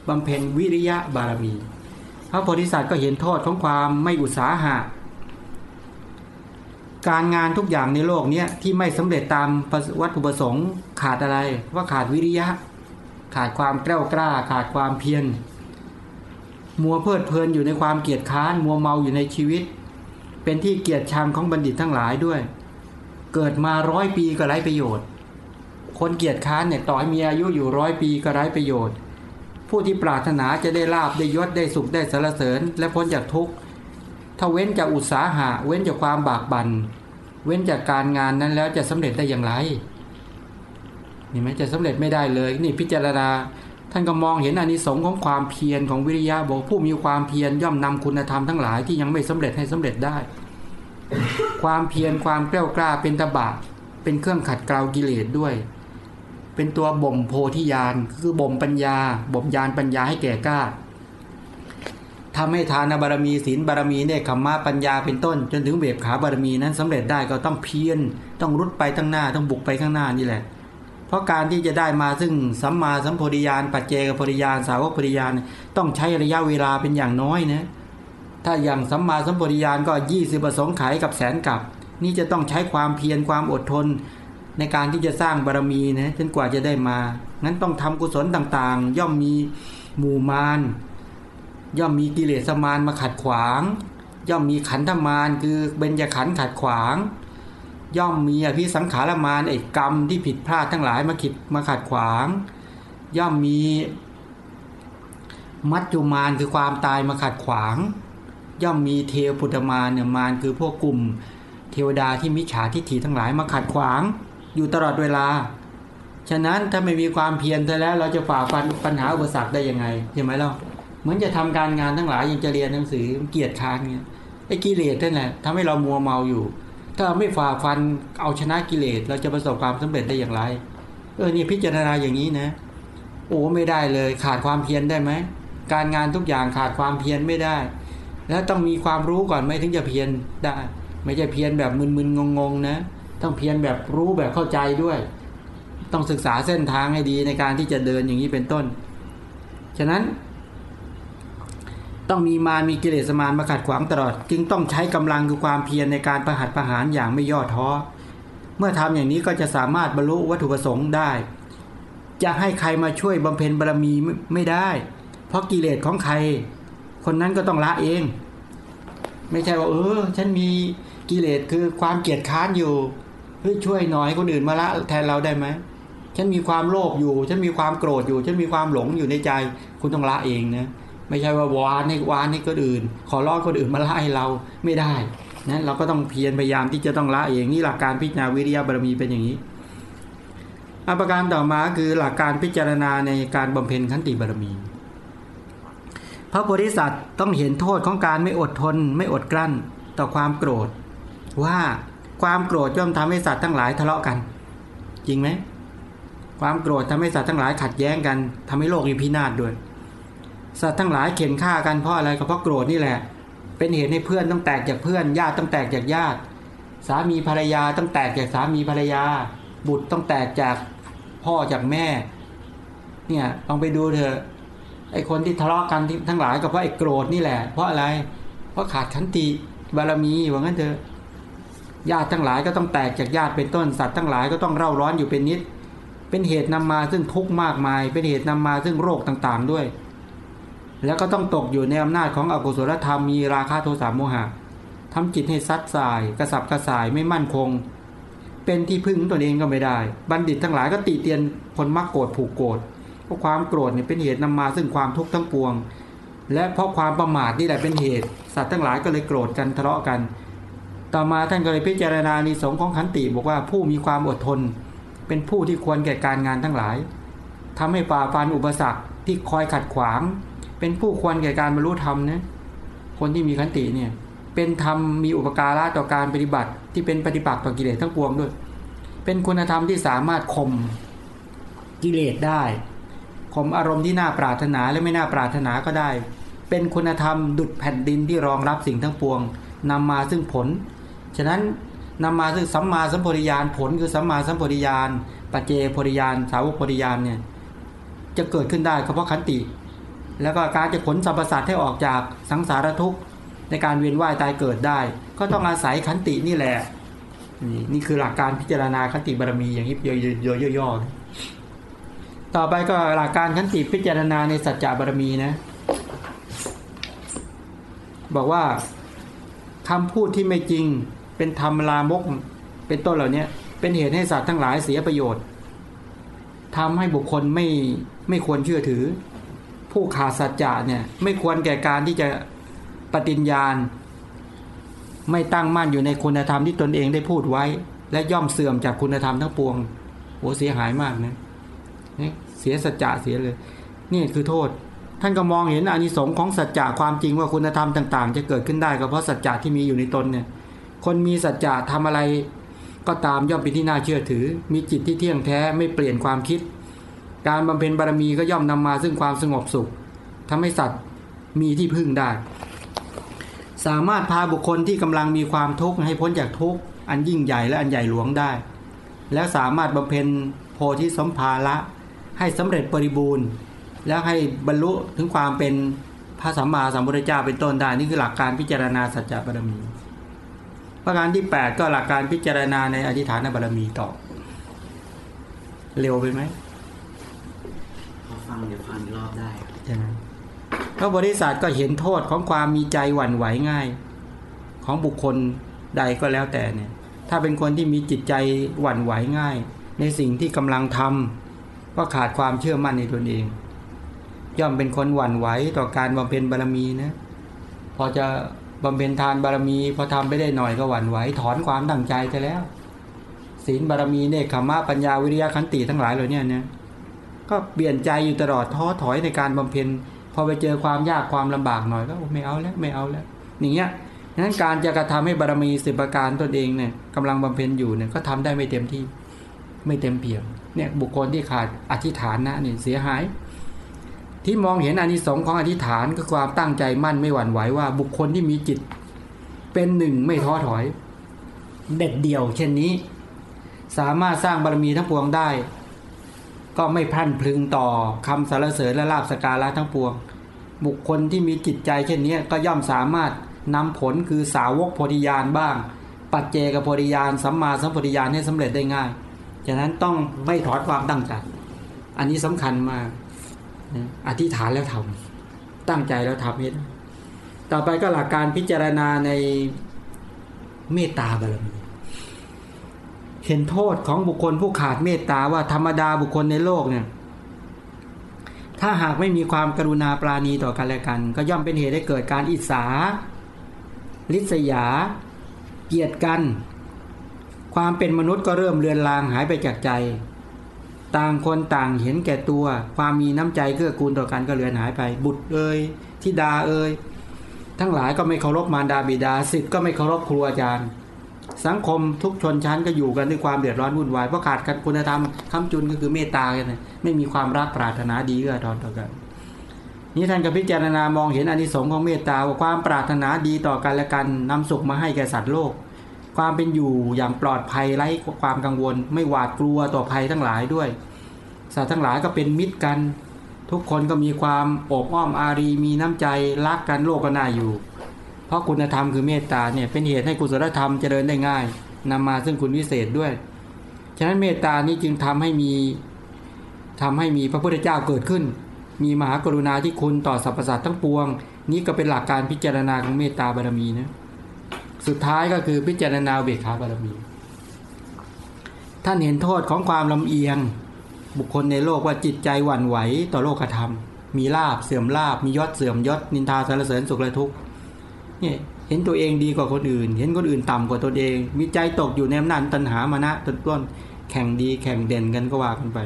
บำเพ็ญวิริยะบารมี พระโพธิสัตว์ก็เห็นโทษของความไม่อุตสาหะ การงานทุกอย่างในโลกนี้ที่ไม่สำเร็จตามวัตถุประสงค์ขาดอะไรว่าขาดวิริยะ ขาดความแกล้ากล้า ขาดความเพียร มัวเพลิดเพลินอยู่ในความเกียจค้าน มัวเมาอยู่ในชีวิต เป็นที่เกียจชังของบัณฑิตทั้งหลายด้วย เกิดมาร้อยปีก็ไร้ประโยชน์ คนเกียจค้านเนี่ยต่อให้มีอายุอยู่ร้อยปีก็ไร้ประโยชน์ ผู้ที่ปรารถนาจะได้ลาบได้ยศได้สุขได้สรรเสริญ และพ้นจากทุกข์ถ้าเว้นจากอุตสาหะเว้นจากความบากบัน่นเว้นจากการงานนั้นแล้วจะสำเร็จได้อย่างไรนี่ไหมจะสำเร็จไม่ได้เลย นี่พิจารณา ท่านก็มองเห็นอานิสงส์ของความเพียรของวิริยะบอกผู้มีความเพียรย่อมนำคุณธรรมทั้งหลายที่ยังไม่สำเร็จให้สำเร็จได้ ความเพียรความกล้ากล้าเป็นตบะเป็นเครื่องขัดเกลากิเลสด้วย เป็นตัวบ่มโพธิญาณคือบ่มปัญญาบ่มญาณปัญญาให้แก่กล้าทำให้ทานบารมีศีลบารมีเนี่ยขมมาปัญญาเป็นต้น จนถึงเบียบขาบารมีนั้นสำเร็จได้ก็ต้องเพียรต้องรุดไปตั้งหน้าต้องบุกไปข้างหน้านี่แหละ เพราะการที่จะได้มาซึ่งสัมมาสัมโพธิญาณปัจเจกโพธิญาณสาวกโพธิญาณต้องใช้ระยะเวลาเป็นอย่างน้อยนะถ้าอย่างสัมมาสัมโพธิญาณก็ยี่สิบประสงค์ไขกับแสนกับ นี่จะต้องใช้ความเพียรความอดทน ในการที่จะสร้างบารมีนะจนกว่าจะได้มางั้นต้องทำกุศลต่างๆ ย่อมมีหมู่มารย่อมมีกิเลสมารมาขัดขวาง ย่อมมีขันธมารคือเบญจขันธ์ขัดขวาง ย่อมมีอภิสังขารมารไอ้กรรมที่ผิดพลาดทั้งหลายมาขิดมาขัดขวาง ย่อมมีมัจจุมารคือความตายมาขัดขวาง ย่อมมีเทวพุทธมารเนี่ยมารคือพวกกลุ่ม เทวดาที่มิจฉาทิฏฐิทั้งหลายมาขัดขวาง อยู่ตลอดเวลา ฉะนั้นถ้าไม่มีความเพียรเธอแล้วเราจะฝ่าฟันปัญหาอุปสรรคได้ยังไงใช่ไหมล่ะเหมือนจะทำการงานทั้งหลายยังจะเรียนหนังสือเกียรติค้านเนี่ยไอ้กิเลสนั่นแหละทำให้เรามัวเมาอยู่ ถ้าไม่ฝ่าฟันเอาชนะกิเลส เราจะประสบความสำเร็จได้อย่างไร เออนี่พิจารณาอย่างนี้นะ โอ้ไม่ได้เลย ขาดความเพียรได้ไหมการงานทุกอย่างขาดความเพียรไม่ได้ แล้วต้องมีความรู้ก่อนไหมถึงจะเพียรได้ ไม่ใช่เพียรแบบมึนๆงงๆนะ ต้องเพียรแบบรู้แบบเข้าใจด้วย ต้องศึกษาเส้นทางให้ดีในการที่จะเดินอย่างนี้เป็นต้น ฉะนั้น ต้องมีมารมีกิเลสมารมาขัดขวางตลอด จึงต้องใช้กำลังคือความเพียรในการประหัตประหารอย่างไม่ย่อท้อ เมื่อทำอย่างนี้ก็จะสามารถบรรลุวัตถุประสงค์ได้ จะให้ใครมาช่วยบำเพ็ญบารมีไม่ได้ เพราะกิเลสของใคร คนนั้นก็ต้องละเอง ไม่ใช่ว่าเออ ฉันมีกิเลสคือความเกียดค้านอยู่เฮ้ยช่วยหน่อยคนอื่นมาละแทนเราได้ไหมฉันมีความโลภอยู่ ฉันมีความโกรธอยู่ ฉันมีความหลงอยู่ในใจ คุณต้องละเองนะ ไม่ใช่ว่าวานให้วานให้คนอื่น ขอร้องคนอื่นมาไละให้เราไม่ได้นะเราก็ต้องเพียรพยายามที่จะต้องละเองนี่หลักการพิจารณาวิริยะบารมีเป็นอย่างนี้อัปการต่อมาคือหลักการพิจารณาในการบำเพ็ญขันติบารมี พระโพธิสัตว์ต้องเห็นโทษของการไม่อดทน ไม่อดกลั้นต่อความโกรธ ว่าความโกรธย่อมทำให้สัตว์ทั้งหลายทะเลาะกัน จริงไหมความโกรธทำให้สัตว์ทั้งหลายขัดแย้งกันทำให้โลกมีพินาศด้วย สัตว์ทั้งหลายเข็นฆ่ากันเพราะอะไรก็เพราะโกรธนี่แหละ เป็นเหตุให้เพื่อนต้องแตกจากเพื่อนญาติต้องแตกจากญาติ สามีภรรยาต้องแตกจากสามีภรรยา บุตรต้องแตกจากพ่อจากแม่ เนี่ยลองไปดูเถอะไอคนที่ทะเลาะกันที่ทั้งหลายก็เพราะไอโกรธนี่แหละ เพราะอะไร เพราะขาดขันติบารมีว่างั้นเถอะญาติทั้งหลายก็ต้องแตกจากญาติเป็นต้นสัตว์ทั้งหลายก็ต้องเร่าร้อนอยู่เป็นนิด เป็นเหตุนำมาซึ่งทุกข์มากมาย เป็นเหตุนำมาซึ่งโรคต่างๆด้วย แล้วก็ต้องตกอยู่ในอำนาจของอกุศลธรรมมีราคะโทสะโมหะทำจิตให้ซัดสาย กระสับกระส่ายไม่มั่นคง เป็นที่พึ่งตัวเองก็ไม่ได้ บัณฑิตทั้งหลายก็ติเตียนคนมักโกรธผูกโกรธเพราะความโกรธเนี่ยเป็นเหตุนำมาซึ่งความทุกข์ทั้งปวง และเพราะความประมาทนี่แหละเป็นเหตุ สัตว์ทั้งหลายก็เลยโกรธกันทะเลาะกัน ต่อมาท่านก็เลยพิจารณานิสงของขันติบอกว่าผู้มีความอดทน เป็นผู้ที่ควรแก่การงานทั้งหลายทำให้ฝ่าฟันอุปสรรคที่คอยขัดขวาง เป็นผู้ควรแก่การบรรลุธรรมนะคนที่มีขันติเนี่ย เป็นธรรมมีอุปการะต่อการปฏิบัติที่เป็นปฏิปักษ์ต่อกิเลสทั้งปวงด้วย เป็นคุณธรรมที่สามารถข่มกิเลสได้ข่มอารมณ์ที่น่าปรารถนาและไม่น่าปรารถนาก็ได้ เป็นคุณธรรมดุดแผ่นดินที่รองรับสิ่งทั้งปวงนำมาซึ่งผล ฉะนั้นนำมาซึ่งสัมมาสัมปวิญาณผลคือสัมมาสัมปวิญาณปัจเจโพธิญาณสาวกโพธิญาณเนี่ยจะเกิดขึ้นได้เพราะขันติ แล้วก็การจะขนสรรพสัตว์ให้ออกจากสังสารทุกข์ในการเวียนว่ายตายเกิดได้ ก็ต้องอาศัยขันตินี่แหละนี่นี่คือหลักการพิจารณาขันติบารมีอย่างนี้ย่อๆต่อไปก็หลักการขันติพิจารณาในสัจจะบารมีนะบอกว่าคำพูดที่ไม่จริงเป็นธรรมลามกเป็นต้นเหล่านี้เป็นเหตุให้สัตว์ทั้งหลายเสียประโยชน์ทำให้บุคคลไม่ไม่ควรเชื่อถือ ผู้ขาดสัจจะเนี่ยไม่ควรแก่การที่จะปฏิญญาณ ไม่ตั้งมั่นอยู่ในคุณธรรมที่ตนเองได้พูดไว้ และย่อมเสื่อมจากคุณธรรมทั้งปวงโอ้เสียหายมากนะเสียสัจจะเสียเลย นี่คือโทษ ท่านก็มองเห็นอานิสงส์ของสัจจะความจริงว่าคุณธรรมต่าง ๆ จะเกิดขึ้นได้ก็เพราะสัจจะที่มีอยู่ในตนเนี่ยคนมีสัจจะทำอะไรก็ตามย่อมเป็นที่น่าเชื่อถือ มีจิตที่เที่ยงแท้ไม่เปลี่ยนความคิด การบำเพ็ญบารมีก็ย่อมนำมาซึ่งความสงบสุขทำให้สัตว์มีที่พึ่งได้ สามารถพาบุคคลที่กำลังมีความทุกข์ให้พ้นจากทุกข์อันยิ่งใหญ่และอันใหญ่หลวงได้ และสามารถบำเพ็ญโพธิสมภาระให้สำเร็จบริบูรณ์ แล้วให้บรรลุถึงความเป็นพระสัมมาสัมพุทธเจ้าเป็นต้นได้นี่คือหลักการพิจารณาสัจจะบารมี ประการที่ 8 ก็หลักการพิจารณาในอธิฐานบารมีต่อ เร็วไปไหม ฟังเดี๋ยวฟังรอบได้ครับใช่ไหมพระบริษัทก็เห็นโทษของความมีใจหวั่นไหวง่าย ของบุคคลใดก็แล้วแต่เนี่ย ถ้าเป็นคนที่มีจิตใจหวั่นไหวง่าย ในสิ่งที่กำลังทำก็ขาดความเชื่อมั่นในตนเอง ย่อมเป็นคนหวั่นไหวต่อการบำเพ็ญบารมีนะพอจะบำเพ็ญทานบารมี พอทำไปได้หน่อยก็หวั่นไหวถอนความตั้งใจไปแล้ว ศีลบารมีเนคขมะปัญญาวิริยะขันติทั้งหลายเหล่านี้เนี่ย ก็เปลี่ยนใจอยู่ตลอดท้อถอยในการบำเพ็ญพอไปเจอความยากความลำบากหน่อยก็ไม่เอาแล้วไม่เอาแล้วอย่างเงี้ยนั้นการจะกระทำให้บารมีสิบประการตนเองเนี่ยกำลังบำเพ็ญอยู่เนี่ยก็ทำได้ไม่เต็มที่ไม่เต็มเปี่ยมเนี่ยบุคคลที่ขาดอธิษฐานนะเนี่ยเสียหาย ที่มองเห็นอานิสงส์ของอธิษฐานก็ความตั้งใจมั่นไม่หวั่นไหวว่า บุคคลที่มีจิต เป็นหนึ่งไม่ท้อถอย เด็ดเดี่ยว เช่นนี้ สามารถสร้างบารมีทั้งปวงได้ ก็ไม่พันพลึงต่อคำสรรเสริญและลาบสการะทั้งปวง บุคคลที่มีจิตใจเช่นนี้ก็ย่อมสามารถนำผลคือสาวกโพธิญาณบ้าง ปัจเจกโพธิญาณสัมมาสัมโพธิญาณให้สำเร็จได้ง่ายฉะนั้นต้องไม่ถอนความตั้งใจอันนี้สำคัญมากอธิษฐานแล้วทำตั้งใจแล้วทำให้ได้ต่อไปก็หลักการพิจารณาในเมตตาบารมี เห็นโทษของบุคคลผู้ขาดเมตตาว่าธรรมดาบุคคลในโลกเนี่ยถ้าหากไม่มีความกรุณาปราณีต่อกันและกัน ก็ย่อมเป็นเหตุให้เกิดการอิจฉาลิษยา เกียดกัน ความเป็นมนุษย์ก็เริ่มเลือนลางหายไปจากใจ ต่างคนต่างเห็นแก่ตัว ความมีน้ำใจเกื้อกูลต่อกันก็เลือนหายไป บุตรเอ่ยทิดาเอ่ยทั้งหลายก็ไม่เคารพมารดาบิดาสิทธิ์ก็ไม่เคารพครูอาจารย์ สังคมทุกชนชั้นก็อยู่กันด้วยความเดือดร้อนวุ่นวายเพราะขาดกันคุณธรรมคำจุนก็คือเมตตากันไม่มีความรักปรารถนาดีเอื้อทอนต่อกันนี่ท่านก็พิจารณามองเห็นอานิสงส์ของเมตตาว่าความปรารถนาดีต่อกันและกันนำสุขมาให้แก่สัตว์โลก ความเป็นอยู่อย่างปลอดภัยไร้ความกังวล ไม่หวาดกลัวต่อภัยทั้งหลายด้วยสัตว์ทั้งหลายก็เป็นมิตรกัน ทุกคนก็มีความอบอ้อมอารีมีน้ำใจรักกันโลกก็น่าอยู่ เพราะคุณธรรมคือเมตตาเนี่ยเป็นเหตุให้กุศลธรรมเจริญได้ง่ายนำมาซึ่งคุณวิเศษด้วย ฉะนั้นเมตตานี้จึงทำให้มีทำให้มีพระพุทธเจ้าเกิดขึ้น มีมหากรุณาที่คุณต่อสรรพสัตว์ทั้งปวง นี่ก็เป็นหลักการพิจารณาของเมตตาบารมีนะสุดท้ายก็คือพิจารณาเบกขาบารมี ท่านเห็นโทษของความลำเอียง บุคคลในโลกว่าจิตใจหวั่นไหวต่อโลกธรรม มีลาบเสื่อมลาบมียศเสื่อมยศนินทาสารเสริญสุขและทุกข์ เนี่ยเห็นตัวเองดีกว่าคนอื่น เห็นคนอื่นต่ำกว่าตัวเอง มีใจตกอยู่ในอำนาจตัณหามานะต้นต้นแข่งดีแข่งเด่นกันก็ว่ากันไป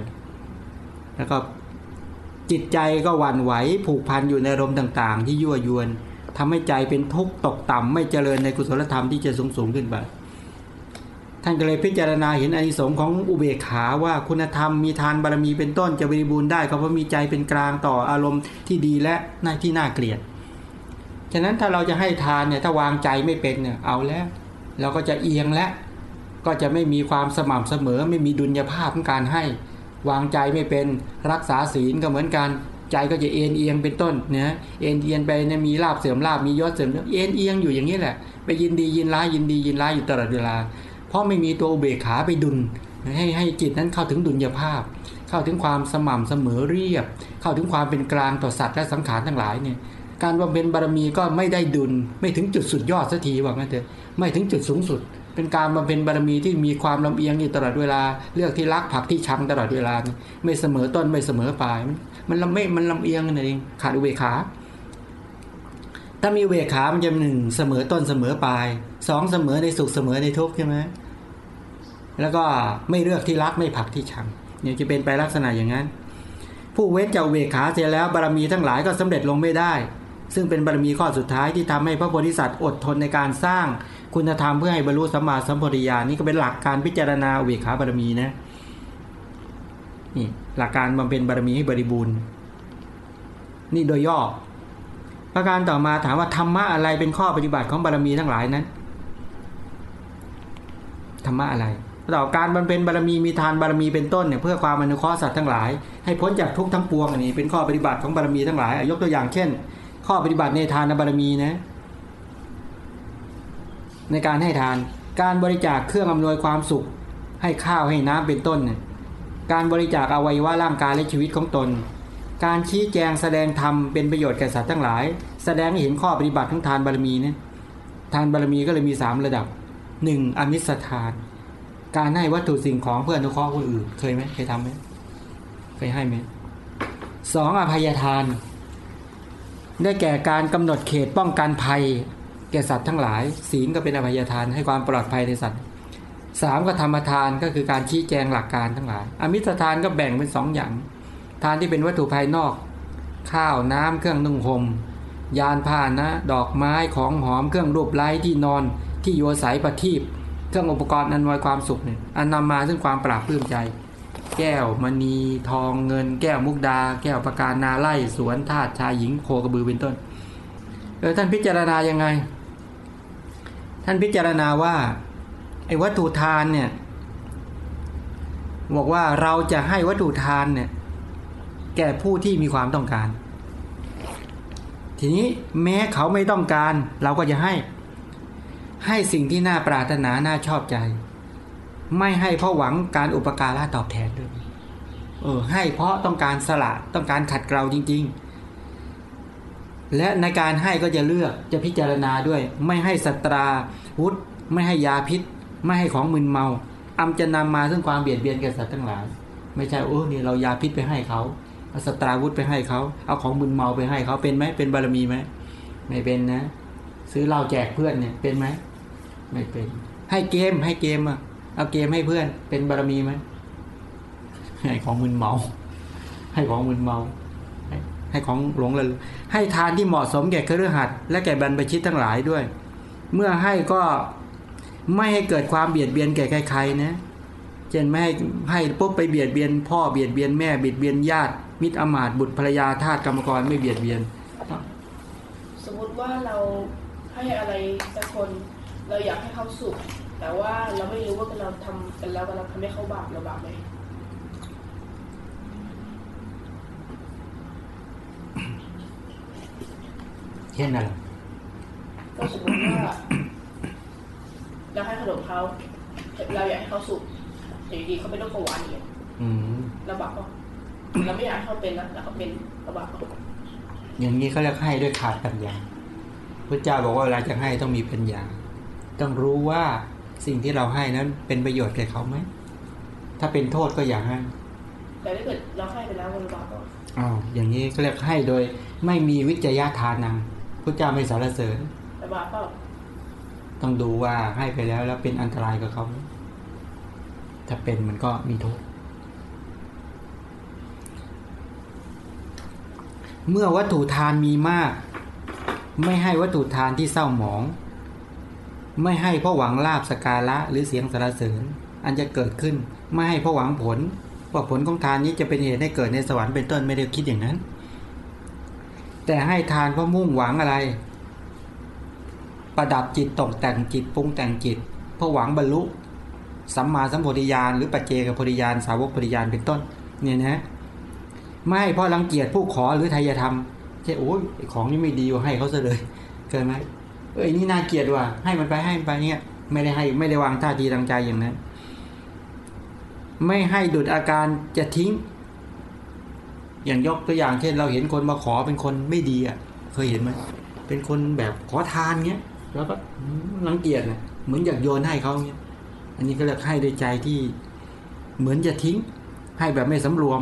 แล้วก็จิตใจก็หวั่นไหวผูกพันอยู่ในรมต่าง ๆ ที่ยั่วยวนทำให้ใจเป็นทุกข์ตกต่ำไม่เจริญในกุศลธรรมที่จะสูงสูงขึ้นไปท่านก็เลยพิจารณาเห็นอานิสงส์ของอุเบกขาว่าคุณธรรมมีทานบารมีเป็นต้นจะบริบูรณ์ได้ก็เพราะมีใจเป็นกลางต่ออารมณ์ที่ดีและน่าที่น่าเกลียด ฉะนั้นถ้าเราจะให้ทานเนี่ยถ้าวางใจไม่เป็นเนี่ยเอาแล้ว เราก็จะเอียงและ ก็จะไม่มีความสม่ำเสมอ ไม่มีดุลยภาพของการให้ วางใจไม่เป็นรักษาศีลก็เหมือนกัน ใจก็จะเอ็นเอียงเป็นต้นเนะเอ็นเอียงไปเนี่ยมีลาบเสื่อมลาบมียศเสื่อมเอ็นเอียงอยู่อย่างนี้แหละ ไปยินดียินร้ายยินดียินร้ายอยู่ตลอดเวลา เพราะไม่มีตัวเบกขาไปดุลให้ให้จิตนั้นเข้าถึงดุลยภาพ เข้าถึงความสม่ำเสมอเรียบ เข้าถึงความเป็นกลางต่อสัตว์และสังขารทั้งหลายเนี่ย การบำเพ็ญบารมีก็ไม่ได้ดุล ไม่ถึงจุดสุดยอดสักทีว่างั้นเถอะไม่ถึงจุดสูงสุด เป็นการบำเพ็ญบารมีที่มีความลำเอียงอยู่ตลอดเวลา เลือกที่รักผักที่ชังตลอดเวลา ไม่เสมอต้นไม่เสมอปลาย มันลำไม่มันลำเอียงนั่นเองขาดอุเบกขาถ้ามีเบกขา มันจะหนึ่งเสมอต้นเสมอปลายสองเสมอในสุขเสมอในทุกข์ใช่ไหมแล้วก็ไม่เลือกที่รักไม่ผักที่ชังเนี่ยจะเป็นไปลักษณะอย่างนั้น ผู้เว้นจากเบกขาเสร็จแล้วบารมีทั้งหลายก็สำเร็จลงไม่ได้ ซึ่งเป็นบารมีข้อสุดท้ายที่ทำให้พระโพธิสัตว์อดทนในการสร้างคุณธรรมเพื่อให้บรรลุสัมมาสัมปวิญาณนี่ก็เป็นหลักการพิจารณาเบกขาบารมีนะนี่หลักการบำเพ็ญบารมีให้บริบูรณ์นี่โดยย่อ ประการต่อมาถามว่าธรรมะอะไรเป็นข้อปฏิบัติของบารมีทั้งหลายนั้นธรรมะอะไรต่อการบำเพ็ญบารมีมีทานบารมีเป็นต้นเนี่ยเพื่อความอนุเคราะห์สัตว์ทั้งหลาย ให้พ้นจากทุกข์ทั้งปวงอันนี้เป็นข้อปฏิบัติของบารมีทั้งหลายยกตัวอย่างเช่น ข้อปฏิบัติในทานบารมีนะ ในการให้ทาน การบริจาคเครื่องอำนวยความสุข ให้ข้าวให้น้ำเป็นต้น การบริจาคอวัยวะร่างกายและชีวิตของตน การชี้แจงแสดงธรรมเป็นประโยชน์แก่สัตว์ทั้งหลาย แสดงให้เห็นข้อปฏิบัติของทานบารมีเนี่ยทานบารมีก็เลยมีสามระดับหนึ่งอมิสทาน การให้วัตถุสิ่งของเพื่ออนุเคราะห์คนอื่น เคยไหมเคยทำไหมเคยให้ไหมสองอภัยทาน ได้แก่การกำหนดเขตป้องกันภัย แก่สัตว์ทั้งหลาย ศีลก็เป็นอภัยทานให้ความปลอดภัยในสัตว์สามก็ธรรมทานก็คือการชี้แจงหลักการทั้งหลาย อมิสทานก็แบ่งเป็นสองอย่าง ทานที่เป็นวัตถุภายนอก ข้าวน้ำเครื่องนุ่งห่มยานผ้านะ ดอกไม้ของหอมเครื่องรูปไล้ที่นอนที่อยู่อาศัยประทีปเครื่องอุปกรณ์อันว้ความสุขเนี่ยอันนำมาซึ่งความปราบปลื้มใจ แก้วมณีทองเงิน แก้วมุกดา แก้วประการนาไล่สวนทาตุชายหญิงโคกระบือเป็นต้นเออท่านพิจารณายังไง ท่านพิจารณาว่าไอ้วัตถุทานเนี่ยบอกว่าเราจะให้วัตถุทานเนี่ยแก่ผู้ที่มีความต้องการ ทีนี้แม้เขาไม่ต้องการ เราก็จะให้ ให้สิ่งที่น่าปรารถนาน่าชอบใจ ไม่ให้เพราะหวังการอุปการะตอบแทนด้วยเออให้เพราะต้องการสละต้องการขัดเกลาจริง ๆ และในการให้ก็จะเลือกจะพิจารณาด้วย ไม่ให้สตราวุธ ไม่ให้ยาพิษ ไม่ให้ของมึนเมาอำจะนำมาซึ่งความเบียดเบียนแก่สัตว์ทั้งหลาย ไม่ใช่โอ้นี่เรายาพิษไปให้เขาเอาสตราวุธไปให้เขาเอาของมึนเมาไปให้เขาเป็นไหมเป็นบารมีไหมไม่เป็นนะ ซื้อเหล้าแจกเพื่อนเนี่ยเป็นไหมไม่เป็น ให้เกมให้เกมอะ เอาเกมให้เพื่อนเป็นบารมีไหมให้ของมึนเมา ให้ของมึนเมา ให้ของหลงละลืมให้ทานที่เหมาะสมแก่เครือขัดและแก่บรรพชิตทั้งหลายด้วย เมื่อให้ก็ไม่ให้เกิดความเบียดเบียนแก่ใครๆนะเช่นไม่ให้ให้ปุ๊บไปเบียดเบียน พ่อเบียดเบียนแม่เบียดเบียนญาติ มิตรอมาตบุตรภรรยาทาสกรรมกรไม่เบียดเบียน สมมุติว่าเราให้อะไรสักคนเราอยากให้เขาสุข แต่ว่าเราไม่รู้ว่าเราทำกันแล้วเราทำให้เขาบาปเราบาปไหมเช่นอะไรก็สมมติว่าเราให้ขนมเขาเราอยากให้เขาสุขแต่อยู่ดีเขาเป็นโรคเบาหวานอย่างเงี้ยอืมเราบาปปะเราไม่อยากให้เขาเป็นนะแล้วเขาเป็นเราบาปปะอย่างนี้เขาเรียกให้ด้วยขาดปัญญาพระเจ้าบอกว่าเวลาจะให้ต้องมีปัญญา ต้องรู้ว่า สิ่งที่เราให้นั้นเป็นประโยชน์แก่เขาไหม ถ้าเป็นโทษก็อย่าให้ แต่ถ้าเกิดเราให้ไปแล้วเราบาปปะอ้าวอย่างนี้ก็เรียกให้โดยไม่มีวิจยาทานังพระเจ้าไม่สารเสริญเราบาปเปล่าต้องดูว่าให้ไปแล้วแล้วเป็นอันตรายกับเขาไหมถ้าเป็นมันก็มีโทษ เมื่อวัตถุทานมีมาก ไม่ให้วัตถุทานที่เศร้าหมอง ไม่ให้เพราะหวังลาบสการะหรือเสียงสรรเสริญ อันจะเกิดขึ้น ไม่ให้เพราะหวังผลว่าผลของทานนี้จะเป็นเหตุให้เกิดในสวรรค์เป็นต้นไม่ได้คิดอย่างนั้น แต่ให้ทานเพราะมุ่งหวังอะไร ประดับจิตตกแต่งจิตปรุงแต่งจิต เพื่อหวังบรรลุสัมมาสัมโพธิญาณหรือปัจเจกโพธิญาณสาวกโพธิญาณเป็นต้น เนี่ยนะไม่เพราะรังเกียจผู้ขอหรือทายธรรมใช่โอ้ยของนี้ไม่ดีว่ะให้เขาซะเลย เกินไหม เอ้ยนี่น่าเกลียดว่ะให้มันไปให้มันไปเนี่ย ไม่ได้ให้ไม่ได้วางท่าทีทางใจอย่างนั้น ไม่ให้ดุดอาการจะทิ้ง อย่างยกตัวอย่างเช่นเราเห็นคนมาขอเป็นคนไม่ดีอะ เคยเห็นไหมเป็นคนแบบขอทานเงี้ยแล้วก็รังเกียจนะเหมือนอยากโยนให้เขาเงี้ย อันนี้ก็เรียกให้ด้วยใจที่เหมือนจะทิ้ง ให้แบบไม่สำรวม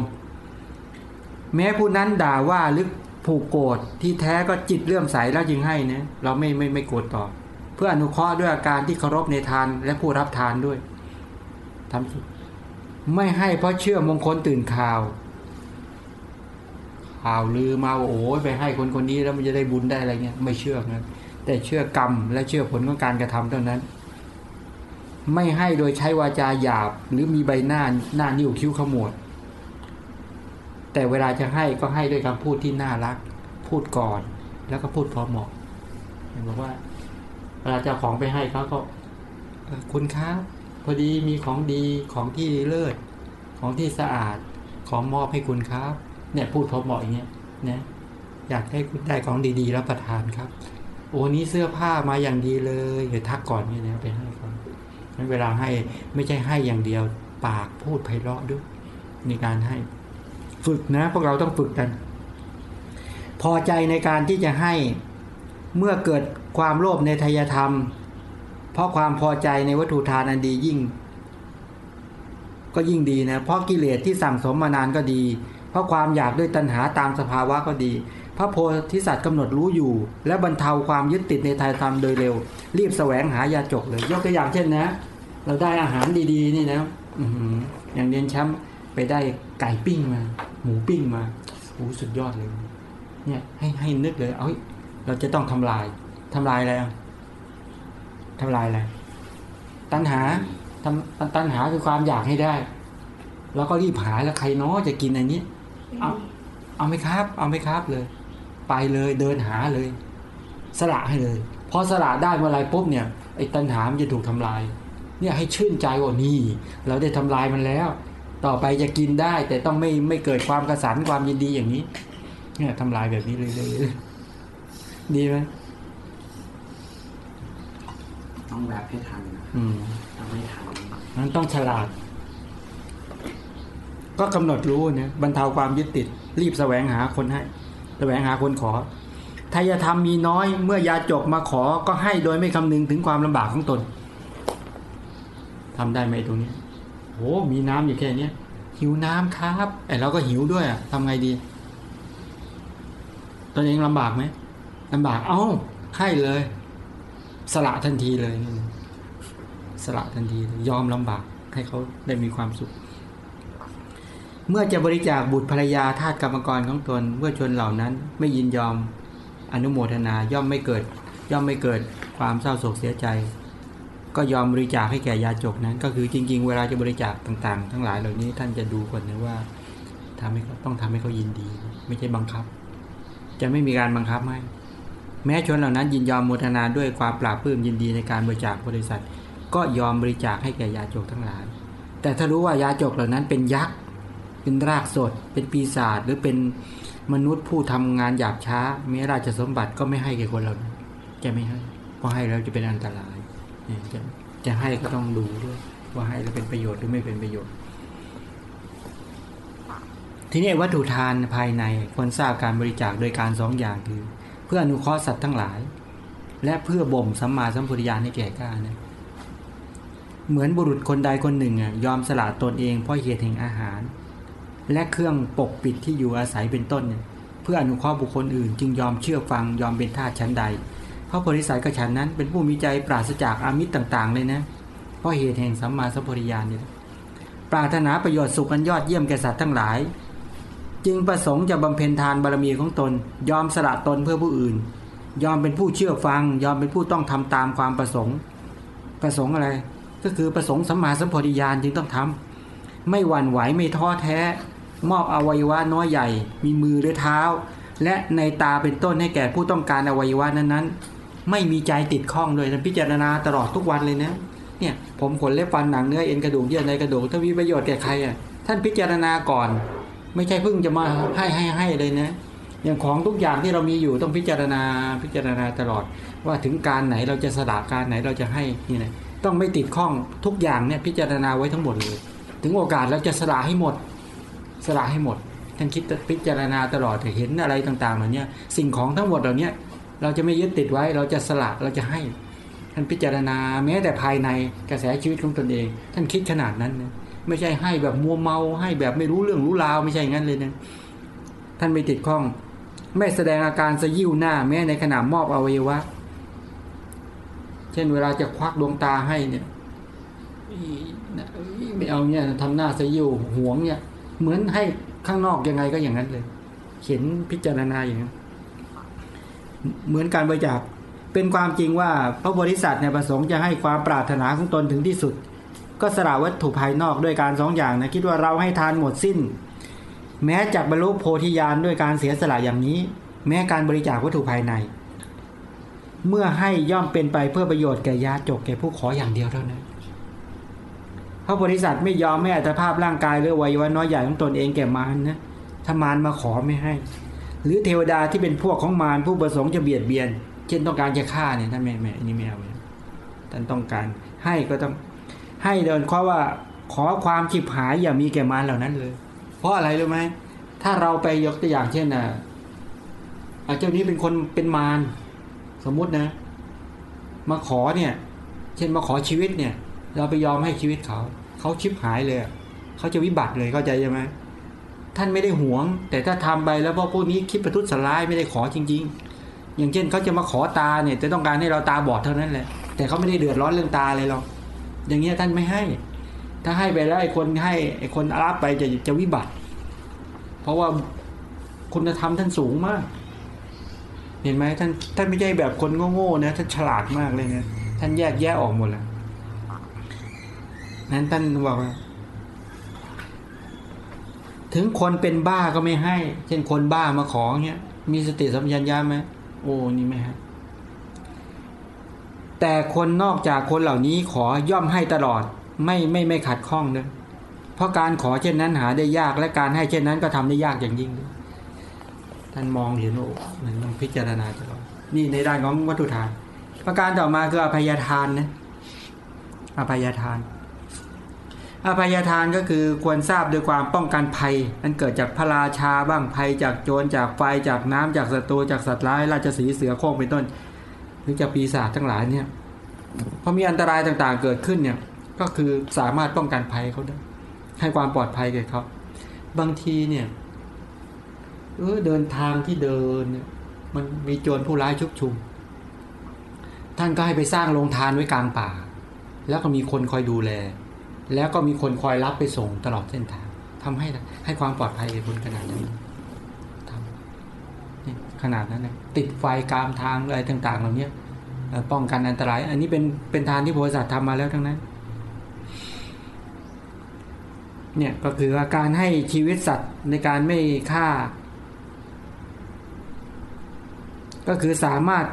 แม้ผู้นั้นด่าว่าหรือ ผูกโกรธที่แท้ก็จิตเลื่อมใสแล้วจึงให้นะเราไม่ไม่ไม่โกรธตอบเพื่ออนุเคราะห์ด้วยอาการที่เคารพในทานและผู้รับทานด้วยทำสิไม่ให้เพราะเชื่อมงคลตื่นข่าวข่าวลือมาว่าโอ้ยไปให้คนคนนี้แล้วมันจะได้บุญได้อะไรเงี้ยไม่เชื่อนะแต่เชื่อกรรมและเชื่อผลของการกระทำเท่านั้น ไม่ให้โดยใช้วาจาหยาบหรือมีใบหน้าหน้านิ้วคิ้วขมวด แต่เวลาจะให้ก็ให้ด้วยคำพูดที่น่ารัก พูดก่อน แล้วก็พูดพอเหมาะเห็นบอกว่า เวลาจะของไปให้เขาก็คุณครับพอดีมีของดีของที่เลิศของที่สะอาด ของมอบให้คุณครับ เนี่ยพูดพอเหมาะอย่างเงี้ยนะอยากให้คุณได้ของดีๆรับประทานครับ โอ้นี้เสื้อผ้ามาอย่างดีเลยเดี๋ยวทักก่อนเนี่ยนะไปให้เขางั้นเวลาให้ไม่ใช่ให้อย่างเดียว ปากพูดไพเราะด้วยในการให้ ฝึกนะพวกเราต้องฝึกกัน พอใจในการที่จะให้เมื่อเกิดความโลภในทายธรรม เพราะความพอใจในวัตถุทานอันดียิ่ง ก็ยิ่งดีนะเพราะกิเลสที่สั่งสมมานานก็ดี เพราะความอยากด้วยตัณหาตามสภาวะก็ดี พระโพธิสัตว์กำหนดรู้อยู่ และบรรเทาความยึดติดในทายธรรมโดยเร็ว รีบแสวงหายาจกเลย ยกตัวอย่างเช่นนะ เราได้อาหารดีๆ นี่นะอื้อหืออย่างเรียนแชมป์ไปได้ ไก่ปิ้งมา หมูปิ้งมาโอ้สุดยอดเลย เนี่ยให้ให้นึกเลย เอ้ยเราจะต้องทำลายทำลายอะไรอะทำลายอะไรตัณหาทำตัณหาคือความอยากให้ได้ แล้วก็รีบหาแล้วใครน้อจะกินอันนี้เอาเอาไหมครับ เอาไหมครับเลย ไปเลยเดินหาเลย สละให้เลยพอสละได้เมื่อไรปุ๊บเนี่ยไอ้ตัณหามันจะถูกทำลาย เนี่ยให้ชื่นใจว่านี่ เราได้ทำลายมันแล้ว ต่อไปจะกินได้ แต่ต้องไม่ไม่เกิดความกระสันความยินดีอย่างนี้ เนี่ยทำลายแบบนี้เลยเลยๆดีไหมต้องแบบให้ทันนะอืมถ้าไม่ทันมันต้องฉลาด ก็กำหนดรู้เนี่ยบรรเทาความยึดติด รีบแสวงหาคนให้ แสวงหาคนขอทายธรรมมีน้อย เมื่อยาจกมาขอก็ให้โดยไม่คำนึงถึงความลำบากของตนทำได้ไหมตรงนี้ โอ้มีน้ำอยู่แค่เนี้ยหิวน้ำครับไอเราก็หิวด้วยอะทำไงดี ตนเองลำบากไหมลำบากเอ้าให้เลย สละทันทีเลยสละทันทีเลยยอมลำบากให้เขาได้มีความสุข เมื่อจะบริจาคบุตรภรรยาทาสกรรมกรของตนเมื่อชนเหล่านั้น ไม่ยินยอมอนุโมทนาย่อมไม่เกิด ย่อมไม่เกิดความเศร้าโศกเสียใจ ก็ยอมบริจาคให้แก่ยาจกนั้น ก็คือจริง ๆ เวลาจะบริจาคต่าง ๆ ทั้งหลายเหล่านี้ท่านจะดูก่อนนะว่าทำให้เขาต้องทำให้เขายินดี ไม่ใช่บังคับ จะไม่มีการบังคับให้แม้ชนเหล่านั้นยินยอมโมทนาด้วยความปราบปลื้มยินดีในการบริจาคบริษัท ก็ยอมบริจาคให้แก่ยาจกทั้งหลาย แต่ถ้ารู้ว่ายาจกเหล่านั้นเป็นยักษ์เป็นรากสด เป็นปีศาจหรือเป็นมนุษย์ผู้ทำงานหยาบช้าแม้ราชสมบัติก็ไม่ให้แก่คนเหล่านั้นจะไม่ให้เพราะให้แล้วจะเป็นอันตราย จะจะให้ก็ต้องดูด้วย ว่าให้แล้วเป็นประโยชน์หรือไม่เป็นประโยชน์ ทีนี้วัตถุทานภายในควรทราบการบริจาคโดยการสองอย่างคือ เพื่ออนุเคราะห์สัตว์ทั้งหลาย และเพื่อบ่มสัมมาสัมพุทธญาณให้แก่กล้านะเหมือนบุรุษคนใดคนหนึ่งยอมสละตนเองเพราะเหตุแห่งอาหาร และเครื่องปกปิดที่อยู่อาศัยเป็นต้นเนี่ยเพื่ออนุเคราะห์บุคคลอื่น จึงยอมเชื่อฟังยอมเป็นทาสชั้นใด พราะบริษัทกระฉันนั้น เป็นผู้มีใจปราศจากอามิตรต่าง ๆ เลยนะ เพราะเหตุแห่งสัมมาสัมพุทธญาณเนี่ปรารถนาประโยชน์สุขอันยอดเยี่ยมแก่สัตว์ทั้งหลาย จึงประสงค์จะบำเพ็ญทานบารมีของตน ยอมสละตนเพื่อผู้อื่น ยอมเป็นผู้เชื่อฟัง ยอมเป็นผู้ต้องทำตามความประสงค์ ประสงค์อะไร ก็คือประสงค์สัมมาสัมพธิญาณจึงต้องทำไม่หวั่นไหวไม่ท้อแท้ มอบอวัยวะน้อยใหญ่ มีมือหรือเท้า และในตาเป็นต้นให้แก่ผู้ต้องการอวัยวะนั้นๆ ไม่มีใจติดข้องเลยนะพิจารณาตลอดทุกวันเลยนะเนี่ยผมขนเล็บฟันหนังเนื้อเอ็นกระดูกเยื่อในกระดูกถ้ามีประโยชน์แก่ใครอะท่านพิจารณาก่อน ไม่ใช่เพิ่งจะมาให้ให้ให้เลยนะอย่างของทุกอย่างที่เรามีอยู่ต้องพิจารณาพิจารณาตลอด ว่าถึงการไหนเราจะสละการไหนเราจะให้นี่นะต้องไม่ติดข้องทุกอย่างเนี่ยพิจารณาไว้ทั้งหมดเลยถึงโอกาสเราจะสละให้หมด สละให้หมดท่านคิดพิจารณาตลอดเห็นอะไรต่างๆเหล่านี้สิ่งของทั้งหมดเหล่านี้ เราจะไม่ยึดติดไว้เราจะสละเราจะให้ท่านพิจารณาแม้แต่ภายในกระแสชีวิตของตนเอง ท่านคิดขนาดนั้นนะไม่ใช่ให้แบบมัวเมาให้แบบไม่รู้เรื่องรู้ราวไม่ใช่อย่างนั้นเลยนะท่านไม่ติดข้อง ไม่แสดงอาการสยิ้วหน้า แม้ในขณะมอบอวัยวะ เช่นเวลาจะควักดวงตาให้เนี่ยไม่เอาเนี่ยทำหน้าสยิ้วหวงเนี่ย เหมือนให้ข้างนอกยังไงก็อย่างนั้นเลย เขียนพิจารณาอย่างนั้น เหมือนการบริจาคเป็นความจริงว่าพระบริษัทเนี่ยประสงค์จะให้ความปรารถนาของตนถึงที่สุด ก็สละวัตถุภายนอกด้วยการสองอย่างนะคิดว่าเราให้ทานหมดสิ้น แม้จากบรรลุโพธิญาณด้วยการเสียสละอย่างนี้ แม้การบริจาควัตถุภายใน เมื่อให้ย่อมเป็นไปเพื่อประโยชน์แก่ญาติจกแก่ผู้ขออย่างเดียวเท่านั้นพระบริษัทไม่ยอมไม่อัตภาพร่างกายหรือวัยวะน้อยใหญ่ของตนเองแก่มารนะถ้ามารมาขอไม่ให้ หรือเทวดาที่เป็นพวกของมารผู้ประสงค์จะเบียดเบียน เช่นต้องการจะฆ่าเนี่ยท่านไม่ไม่อันนี้ไม่เอาท่านต้องการให้ก็ต้องให้เดินเพราะว่าขอความฉิบหายอย่ามีแก่มารเหล่านั้นเลย เพราะอะไรรู้ไหมถ้าเราไปยกตัวอย่างเช่นน่ะเจ้านี้เป็นคนเป็นมารสมมุตินะ มาขอเนี่ย เช่นมาขอชีวิตเนี่ย เราไปยอมให้ชีวิตเขา เขาชิบหายเลยเขาจะวิบัติเลยเข้าใจใช่ไหม ท่านไม่ได้หวง แต่ถ้าทำไปแล้วพวกพวกนี้คิดประทุษร้ายไม่ได้ขอจริง ๆ อย่างเช่นเขาจะมาขอตาเนี่ยจะต้องการให้เราตาบอดเท่านั้นแหละ แต่เขาไม่ได้เดือดร้อนเรื่องตาเลยหรอกอย่างเงี้ยท่านไม่ให้ ถ้าให้ไปแล้วไอ้คนให้ไอ้คนรับไปจะจะวิบัติ เพราะว่าคุณธรรมท่านสูงมาก เห็นไหมท่านท่านไม่ใช่แบบคนโง่ๆนะท่านฉลาดมากเลยนะท่านแยกแยะออกหมดแล้วนั้นท่านบอกว่า ถึงคนเป็นบ้าก็ไม่ให้ เช่นคนบ้ามาขอเงี้ย มีสติสัมปชัญญะไหมโอ้นี่ไม่ให้แต่คนนอกจากคนเหล่านี้ขอย่อมให้ตลอด ไม่ไม่ไม่ขัดข้องเลยเพราะการขอเช่นนั้นหาได้ยากและการให้เช่นนั้นก็ทำได้ยากอย่างยิ่งท่านมองเห็นโอ้มันต้องพิจารณาตลอดนี่ในด้านของวัตถุทาน ประการต่อมาคืออภัยทานนะอภัยทาน อภัยทานก็คือควรทราบโดยความป้องกันภัยนั้นเกิดจากพระราชาบ้างภัยจากโจรจากไฟจากน้ำจากศัตรูจากสัตว์ร้ายราชสีเสือโคร่งเป็นต้น หรือจากปีศาจทั้งหลายเนี่ยพอมีอันตรายต่างๆเกิดขึ้นเนี่ยก็คือสามารถป้องกันภัยเขาได้ ให้ความปลอดภัยแก่เขาบางทีเนี่ยเออเดินทางที่เดินเนี่ยมันมีโจรผู้ร้ายชุกชุม ท่านก็ให้ไปสร้างโรงทานไว้กลางป่า แล้วก็มีคนคอยดูแล แล้วก็มีคนคอยรับไปส่งตลอดเส้นทางทำให้ให้ความปลอดภัยแก่คนขนาดนั้นทำขนาดนั้นนะติดไฟกางทางอะไรต่าง ๆ เหล่านี้ป้องกันอันตราย อันนี้เป็นเป็นทานที่บริษัททำมาแล้วทั้งนั้นเนี่ยก็คือว่าการให้ชีวิตสัตว์ในการไม่ฆ่า ก็คือสามารถ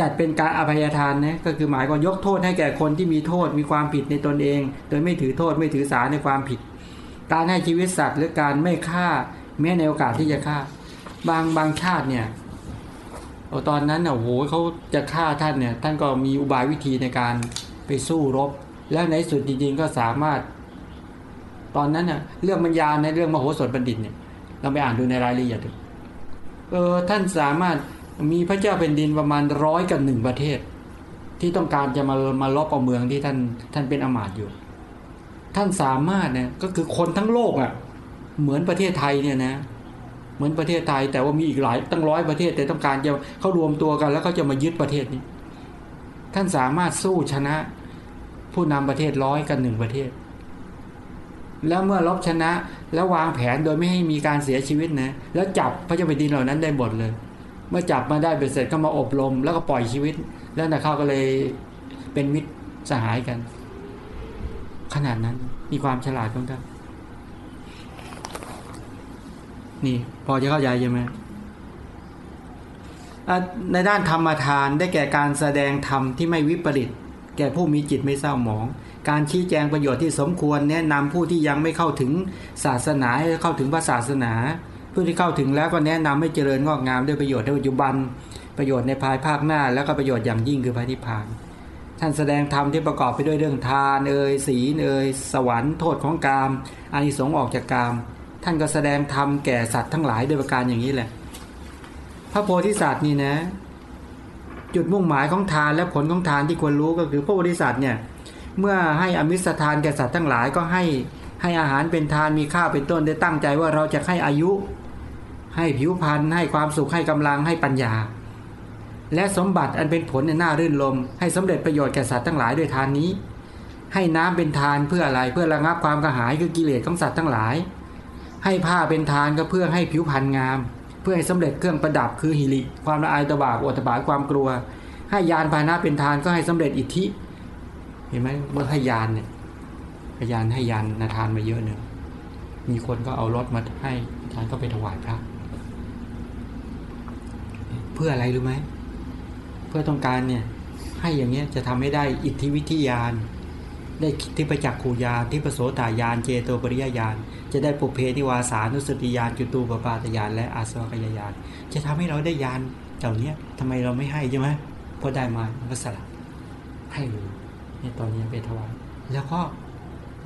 จัดเป็นการอภัยทานนะก็คือหมายก็ยกโทษให้แก่คนที่มีโทษมีความผิดในตนเอง โดยไม่ถือโทษไม่ถือสาในความผิด การให้ชีวิตสัตว์หรือการไม่ฆ่าแม้ในโอกาสที่จะฆ่า บางบางชาติเนี่ยอตอนนั้นน่ะโอ้โหเขาจะฆ่าท่านเนี่ยท่านก็มีอุบายวิธีในการไปสู้รบ แล้วในสุดจริงๆก็สามารถ ตอนนั้นเนี่ยเรื่องบรรยายในเรื่องมโหสถบัณฑิตเนี่ยเราไปอ่านดูในรายละเอียดเออท่านสามารถ มีพระเจ้าเป็นดินประมาณร้อยกับหนึ่งประเทศ ที่ต้องการจะมามาลบเอาเมืองที่ท่านท่านเป็นอมาตย์อยู่ ท่านสามารถเนี่ยก็คือคนทั้งโลกอะ่ะ เหมือนประเทศไทยเนี่ยนะเหมือนประเทศไทย แต่ว่ามีอีกหลายตั้งร้อยประเทศแต่ต้องการจะเขารวมตัวกัน แล้วเขาจะมายึดประเทศนี้ ท่านสามารถสู้ชนะ ผู้นำประเทศร้อยกันหนึ่งประเทศ แล้วเมื่อลบชนะ แล้ววางแผนโดยไม่ให้มีการเสียชีวิตนะแล้วจับพระเจ้าแผ่นดินเหล่านั้นได้หมดเลย เมื่อจับมาได้เบ็ดเสร็จก็มาอบรม แล้วก็ปล่อยชีวิต แล้วนะเขาก็เลยเป็นมิตรสหายกัน ขนาดนั้นมีความฉลาดของท่านนี่ พอจะเข้าใจใช่ไหมในด้านธรรมทานได้แก่การแสดงธรรมที่ไม่วิปริต แก่ผู้มีจิตไม่เศร้าหมอง การชี้แจงประโยชน์ที่สมควรแนะนำผู้ที่ยังไม่เข้าถึงศาสนาให้เข้าถึงพระศาสนา ผู้ที่เข้าถึงแล้วก็แนะนำให้เจริญงอกงามด้วยประโยชน์ในปัจจุบัน ประโยชน์ในภายภาคหน้า แล้วก็ประโยชน์อย่างยิ่งคือพระนิพพาน ท่านแสดงธรรมที่ประกอบไปด้วยเรื่องทานเอ่ยศีลเอ่ยสวรรค์โทษของกามอานิสงส์ออกจากกาม ท่านก็แสดงธรรมแก่สัตว์ทั้งหลายด้วยประการอย่างนี้แหละ พระโพธิสัตว์นี่นะ จุดมุ่งหมายของทานและผลของทานที่ควรรู้ก็คือพระโพธิสัตว์เนี่ยเมื่อให้อมิสทานแก่สัตว์ทั้งหลายก็ให้ให้อาหารเป็นทานมีข้าวเป็นต้นได้ตั้งใจว่าเราจะให้อายุ ให้ผิวพรรณให้ความสุขให้กำลังให้ปัญญา และสมบัติอันเป็นผลในหน้ารื่นลม ให้สำเร็จประโยชน์แก่สัตว์ทั้งหลายด้วยทานนี้ ให้น้ำเป็นทานเพื่ออะไรเพื่อระงับความกระหายคือกิเลสของสัตว์ทั้งหลาย ให้ผ้าเป็นทานก็เพื่อให้ผิวพรรณงาม เพื่อให้สำเร็จเครื่องประดับคือหิริความละอายตบาบอตบาความกลัว ให้ยานพาหนะเป็นทานก็ให้สำเร็จอิทธิเห็นไหมเมื่อให้ยานเนี่ยพยานให้ยานนาทานมาเยอะเนี่ยมีคนก็เอารถมาให้ทานก็ไปถวายพระ พื่ออะไรรู้ไหมเพื่อต้องการเนี่ยให้อย่างเนี้ยจะทำให้ได้อิทธิวิทยาน ได้ทิพจักขูยานทิพโสตายานเจโตปริยญาณจะได้ปุเพนิวาสานุสติยานจุตูปปาตยานและอาสวัคยายานจะทำให้เราได้ยานเหล่านี้ทำไมเราไม่ให้ใช่ไหมเพราะได้มาก็สละให้เลยเนี่ยตอนนี้ไปถวายแล้วก็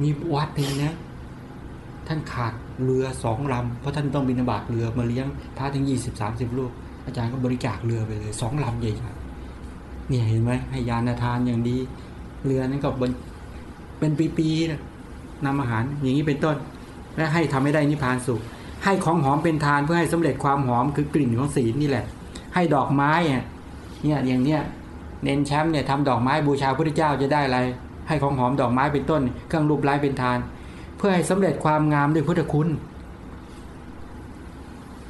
มีวัดหนึ่งนะท่านขาดเรือสองลำเพราะท่านต้องบินบาตเรือมาเลี้ยงพระถึงยี่สิบสามสิบลูก อาจารย์ก็บริจาคเรือไปเลยสองลำใหญ่ๆเนี่ยเห็นไหมให้ยานทานอย่างดี เรือนั้นก็เป็นปีๆนะนำอาหารอย่างนี้เป็นต้น และให้ทำให้ได้นิพพานสุข ให้ของหอมเป็นทานเพื่อให้สำเร็จความหอมคือกลิ่นของศีลนี่แหละ ให้ดอกไม้เนี่ยอย่างเนี้ยเน้นแชมป์เนี่ยทำดอกไม้บูชาพระเจ้าจะได้อะไร ให้ของหอมดอกไม้เป็นต้น เครื่องรูปไร้เป็นทาน เพื่อให้สำเร็จความงามด้วยพุทธคุณ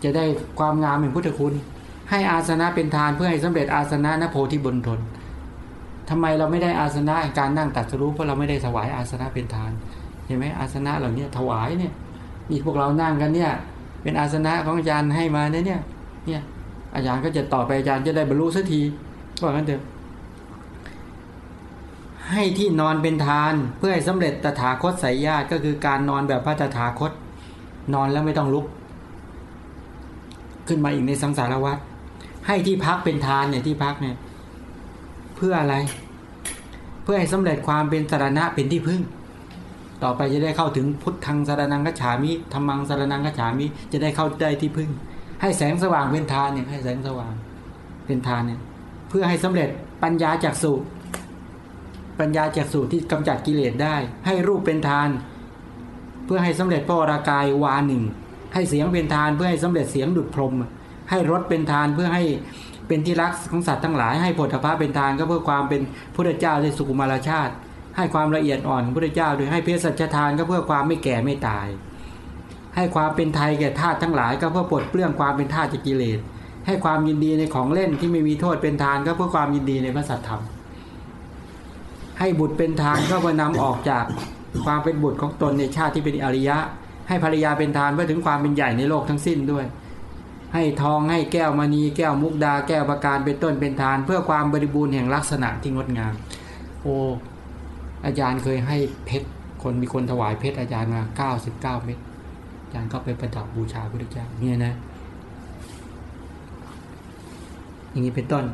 จะได้ความงามเป็นพุทธคุณ ให้อาสนะเป็นทานเพื่อให้สำเร็จอาสนะนโพธิบนทนทำไมเราไม่ได้อาสนะการนั่งตัดสรู้เพราะเราไม่ได้ถวายอาสนะเป็นทานเห็นไหมอาสนะเหล่านี้ถวายเนี่ยนี่พวกเรานั่งกันเนี่ย เป็นอาสนะของอาจารย์ให้มาเนี่ยเนี่ยเนี่ยอาจารย์ก็จะต่อไปอาจารย์จะได้บรรลุสักทีว่างั้นเถอะให้ที่นอนเป็นทานเพื่อให้สำเร็จตถาคตสายญาติก็คือการนอนแบบพระตถาคต นอนแล้วไม่ต้องลุก ขึ้นมาอีกในสังสารวัฏ ให้ที่พักเป็นทานเนี่ยที่พักเนี่ยเพื่ออะไร เพื่อให้สำเร็จความเป็นสารณะเป็นที่พึ่ง ต่อไปจะได้เข้าถึงพุทธังสารนังกัจฉามิธรรมังสารนังกัจฉามิจะได้เข้าได้ที่พึ่ง ให้แสงสว่างเป็นทานเนี่ยให้แสงสว่างเป็นทานเนี่ยเพื่อให้สำเร็จปัญญาจากสุปัญญาจากสูตรที่กำจัดกิเลสได้ ให้รูปเป็นทาน เพื่อให้สำเร็จพระวรากายวาหนึ่งให้เสียงเป็นทานเพื่อให้สำเร็จเสียงดุดพรม ให้รสเป็นทานเพื่อให้เป็นที่รักของสัตว์ทั้งหลาย ให้ผลพระเป็นทานก็เพื่อความเป็นพุทธเจ้าในสุขุมารชาติ ให้ความละเอียดอ่อนพุทธเจ้าโดยให้เพศสัจทานก็เพื่อความไม่แก่ไม่ตาย ให้ความเป็นไทยแก่ทาสทั้งหลาย ก็เพื่อปลดเปลื้องความเป็นทาสจากกิเลส ให้ความยินดีในของเล่นที่ไม่มีโทษเป็นทานก็เพื่อความยินดีในพระสัตธรรม ให้บุตรเป็นทานก็เพื่อนำออกจากความเป็นบุตรของตนในชาติที่เป็นอริยะ ให้ภรรยาเป็นทานเพื่อถึงความเป็นใหญ่ในโลกทั้งสิ้นด้วย ให้ทองให้แก้วมณีแก้วมุกดา แก้วประการเป็นต้นเป็นทาน เพื่อความบริบูรณ์แห่งลักษณะที่งดงาม โอ้อาจารย์เคยให้เพชรคนมีคนถวายเพชรอาจารย์มา 99 เม็ดอาจารย์ก็ไปประดับบูชาพระพุทธเจ้าเนี่ยนะ อย่างนี้เป็นต้น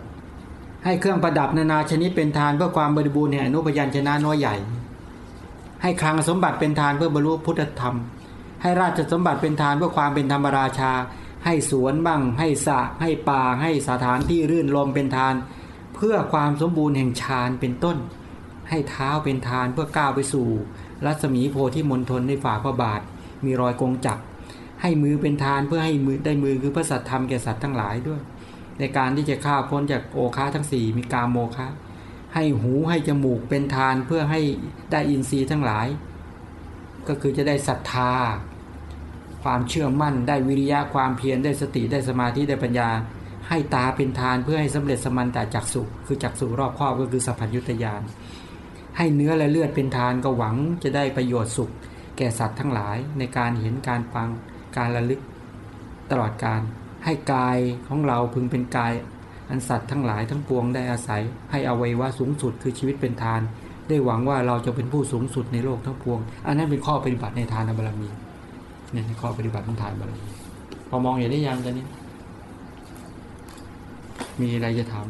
ให้เครื่องประดับนานาชนิดเป็นทานเพื่อความบริบูรณ์แห่งอนุพยัญชนะน้อยใหญ่ ให้คลังสมบัติเป็นทานเพื่อบรรลุพุทธธรรม ให้ราชสมบัติเป็นทานเพื่อความเป็นธรรมราชา ให้สวนบ้าง ให้สะให้ป่าให้สถานที่รื่นลมเป็นทาน เพื่อความสมบูรณ์แห่งฌานเป็นต้น ให้เท้าเป็นทานเพื่อก้าวไปสู่ รัศมีโพธิมณฑลในฝ่าพระบาท มีรอยกงจักให้มือเป็นทานเพื่อให้มือได้มือคือพระสัตธรรมแก่สัตว์ทั้งหลายด้วย ในการที่จะข้าวพ้นจากโอคาทั้งสี่มีกามโมคะให้หูให้จมูกเป็นทานเพื่อให้ได้อินทรีย์ทั้งหลาย ก็คือจะได้ศรัทธา ความเชื่อมั่น ได้วิริยะความเพียรได้สติได้สมาธิได้ปัญญา ให้ตาเป็นทานเพื่อให้สำเร็จสมันตาจักสุคือจักสุรอบครอบก็คือสัพพัญญุตยานให้เนื้อและเลือดเป็นทานก็หวังจะได้ประโยชน์สุข แก่สัตว์ทั้งหลายในการเห็นการฟังการระลึกตลอดการให้กายของเราพึงเป็นกาย อันสัตว์ทั้งหลายทั้งปวงได้อาศัย ให้อวัยวะสูงสุดคือชีวิตเป็นทาน ได้หวังว่าเราจะเป็นผู้สูงสุดในโลกทั้งปวง อันนั้นเป็นข้อปฏิบัติในทานบารมี เนี่ยข้อปฏิบัติของทายมารมีพอมองเห็นได้ยังตอนนี้ มีอะไรจะถาม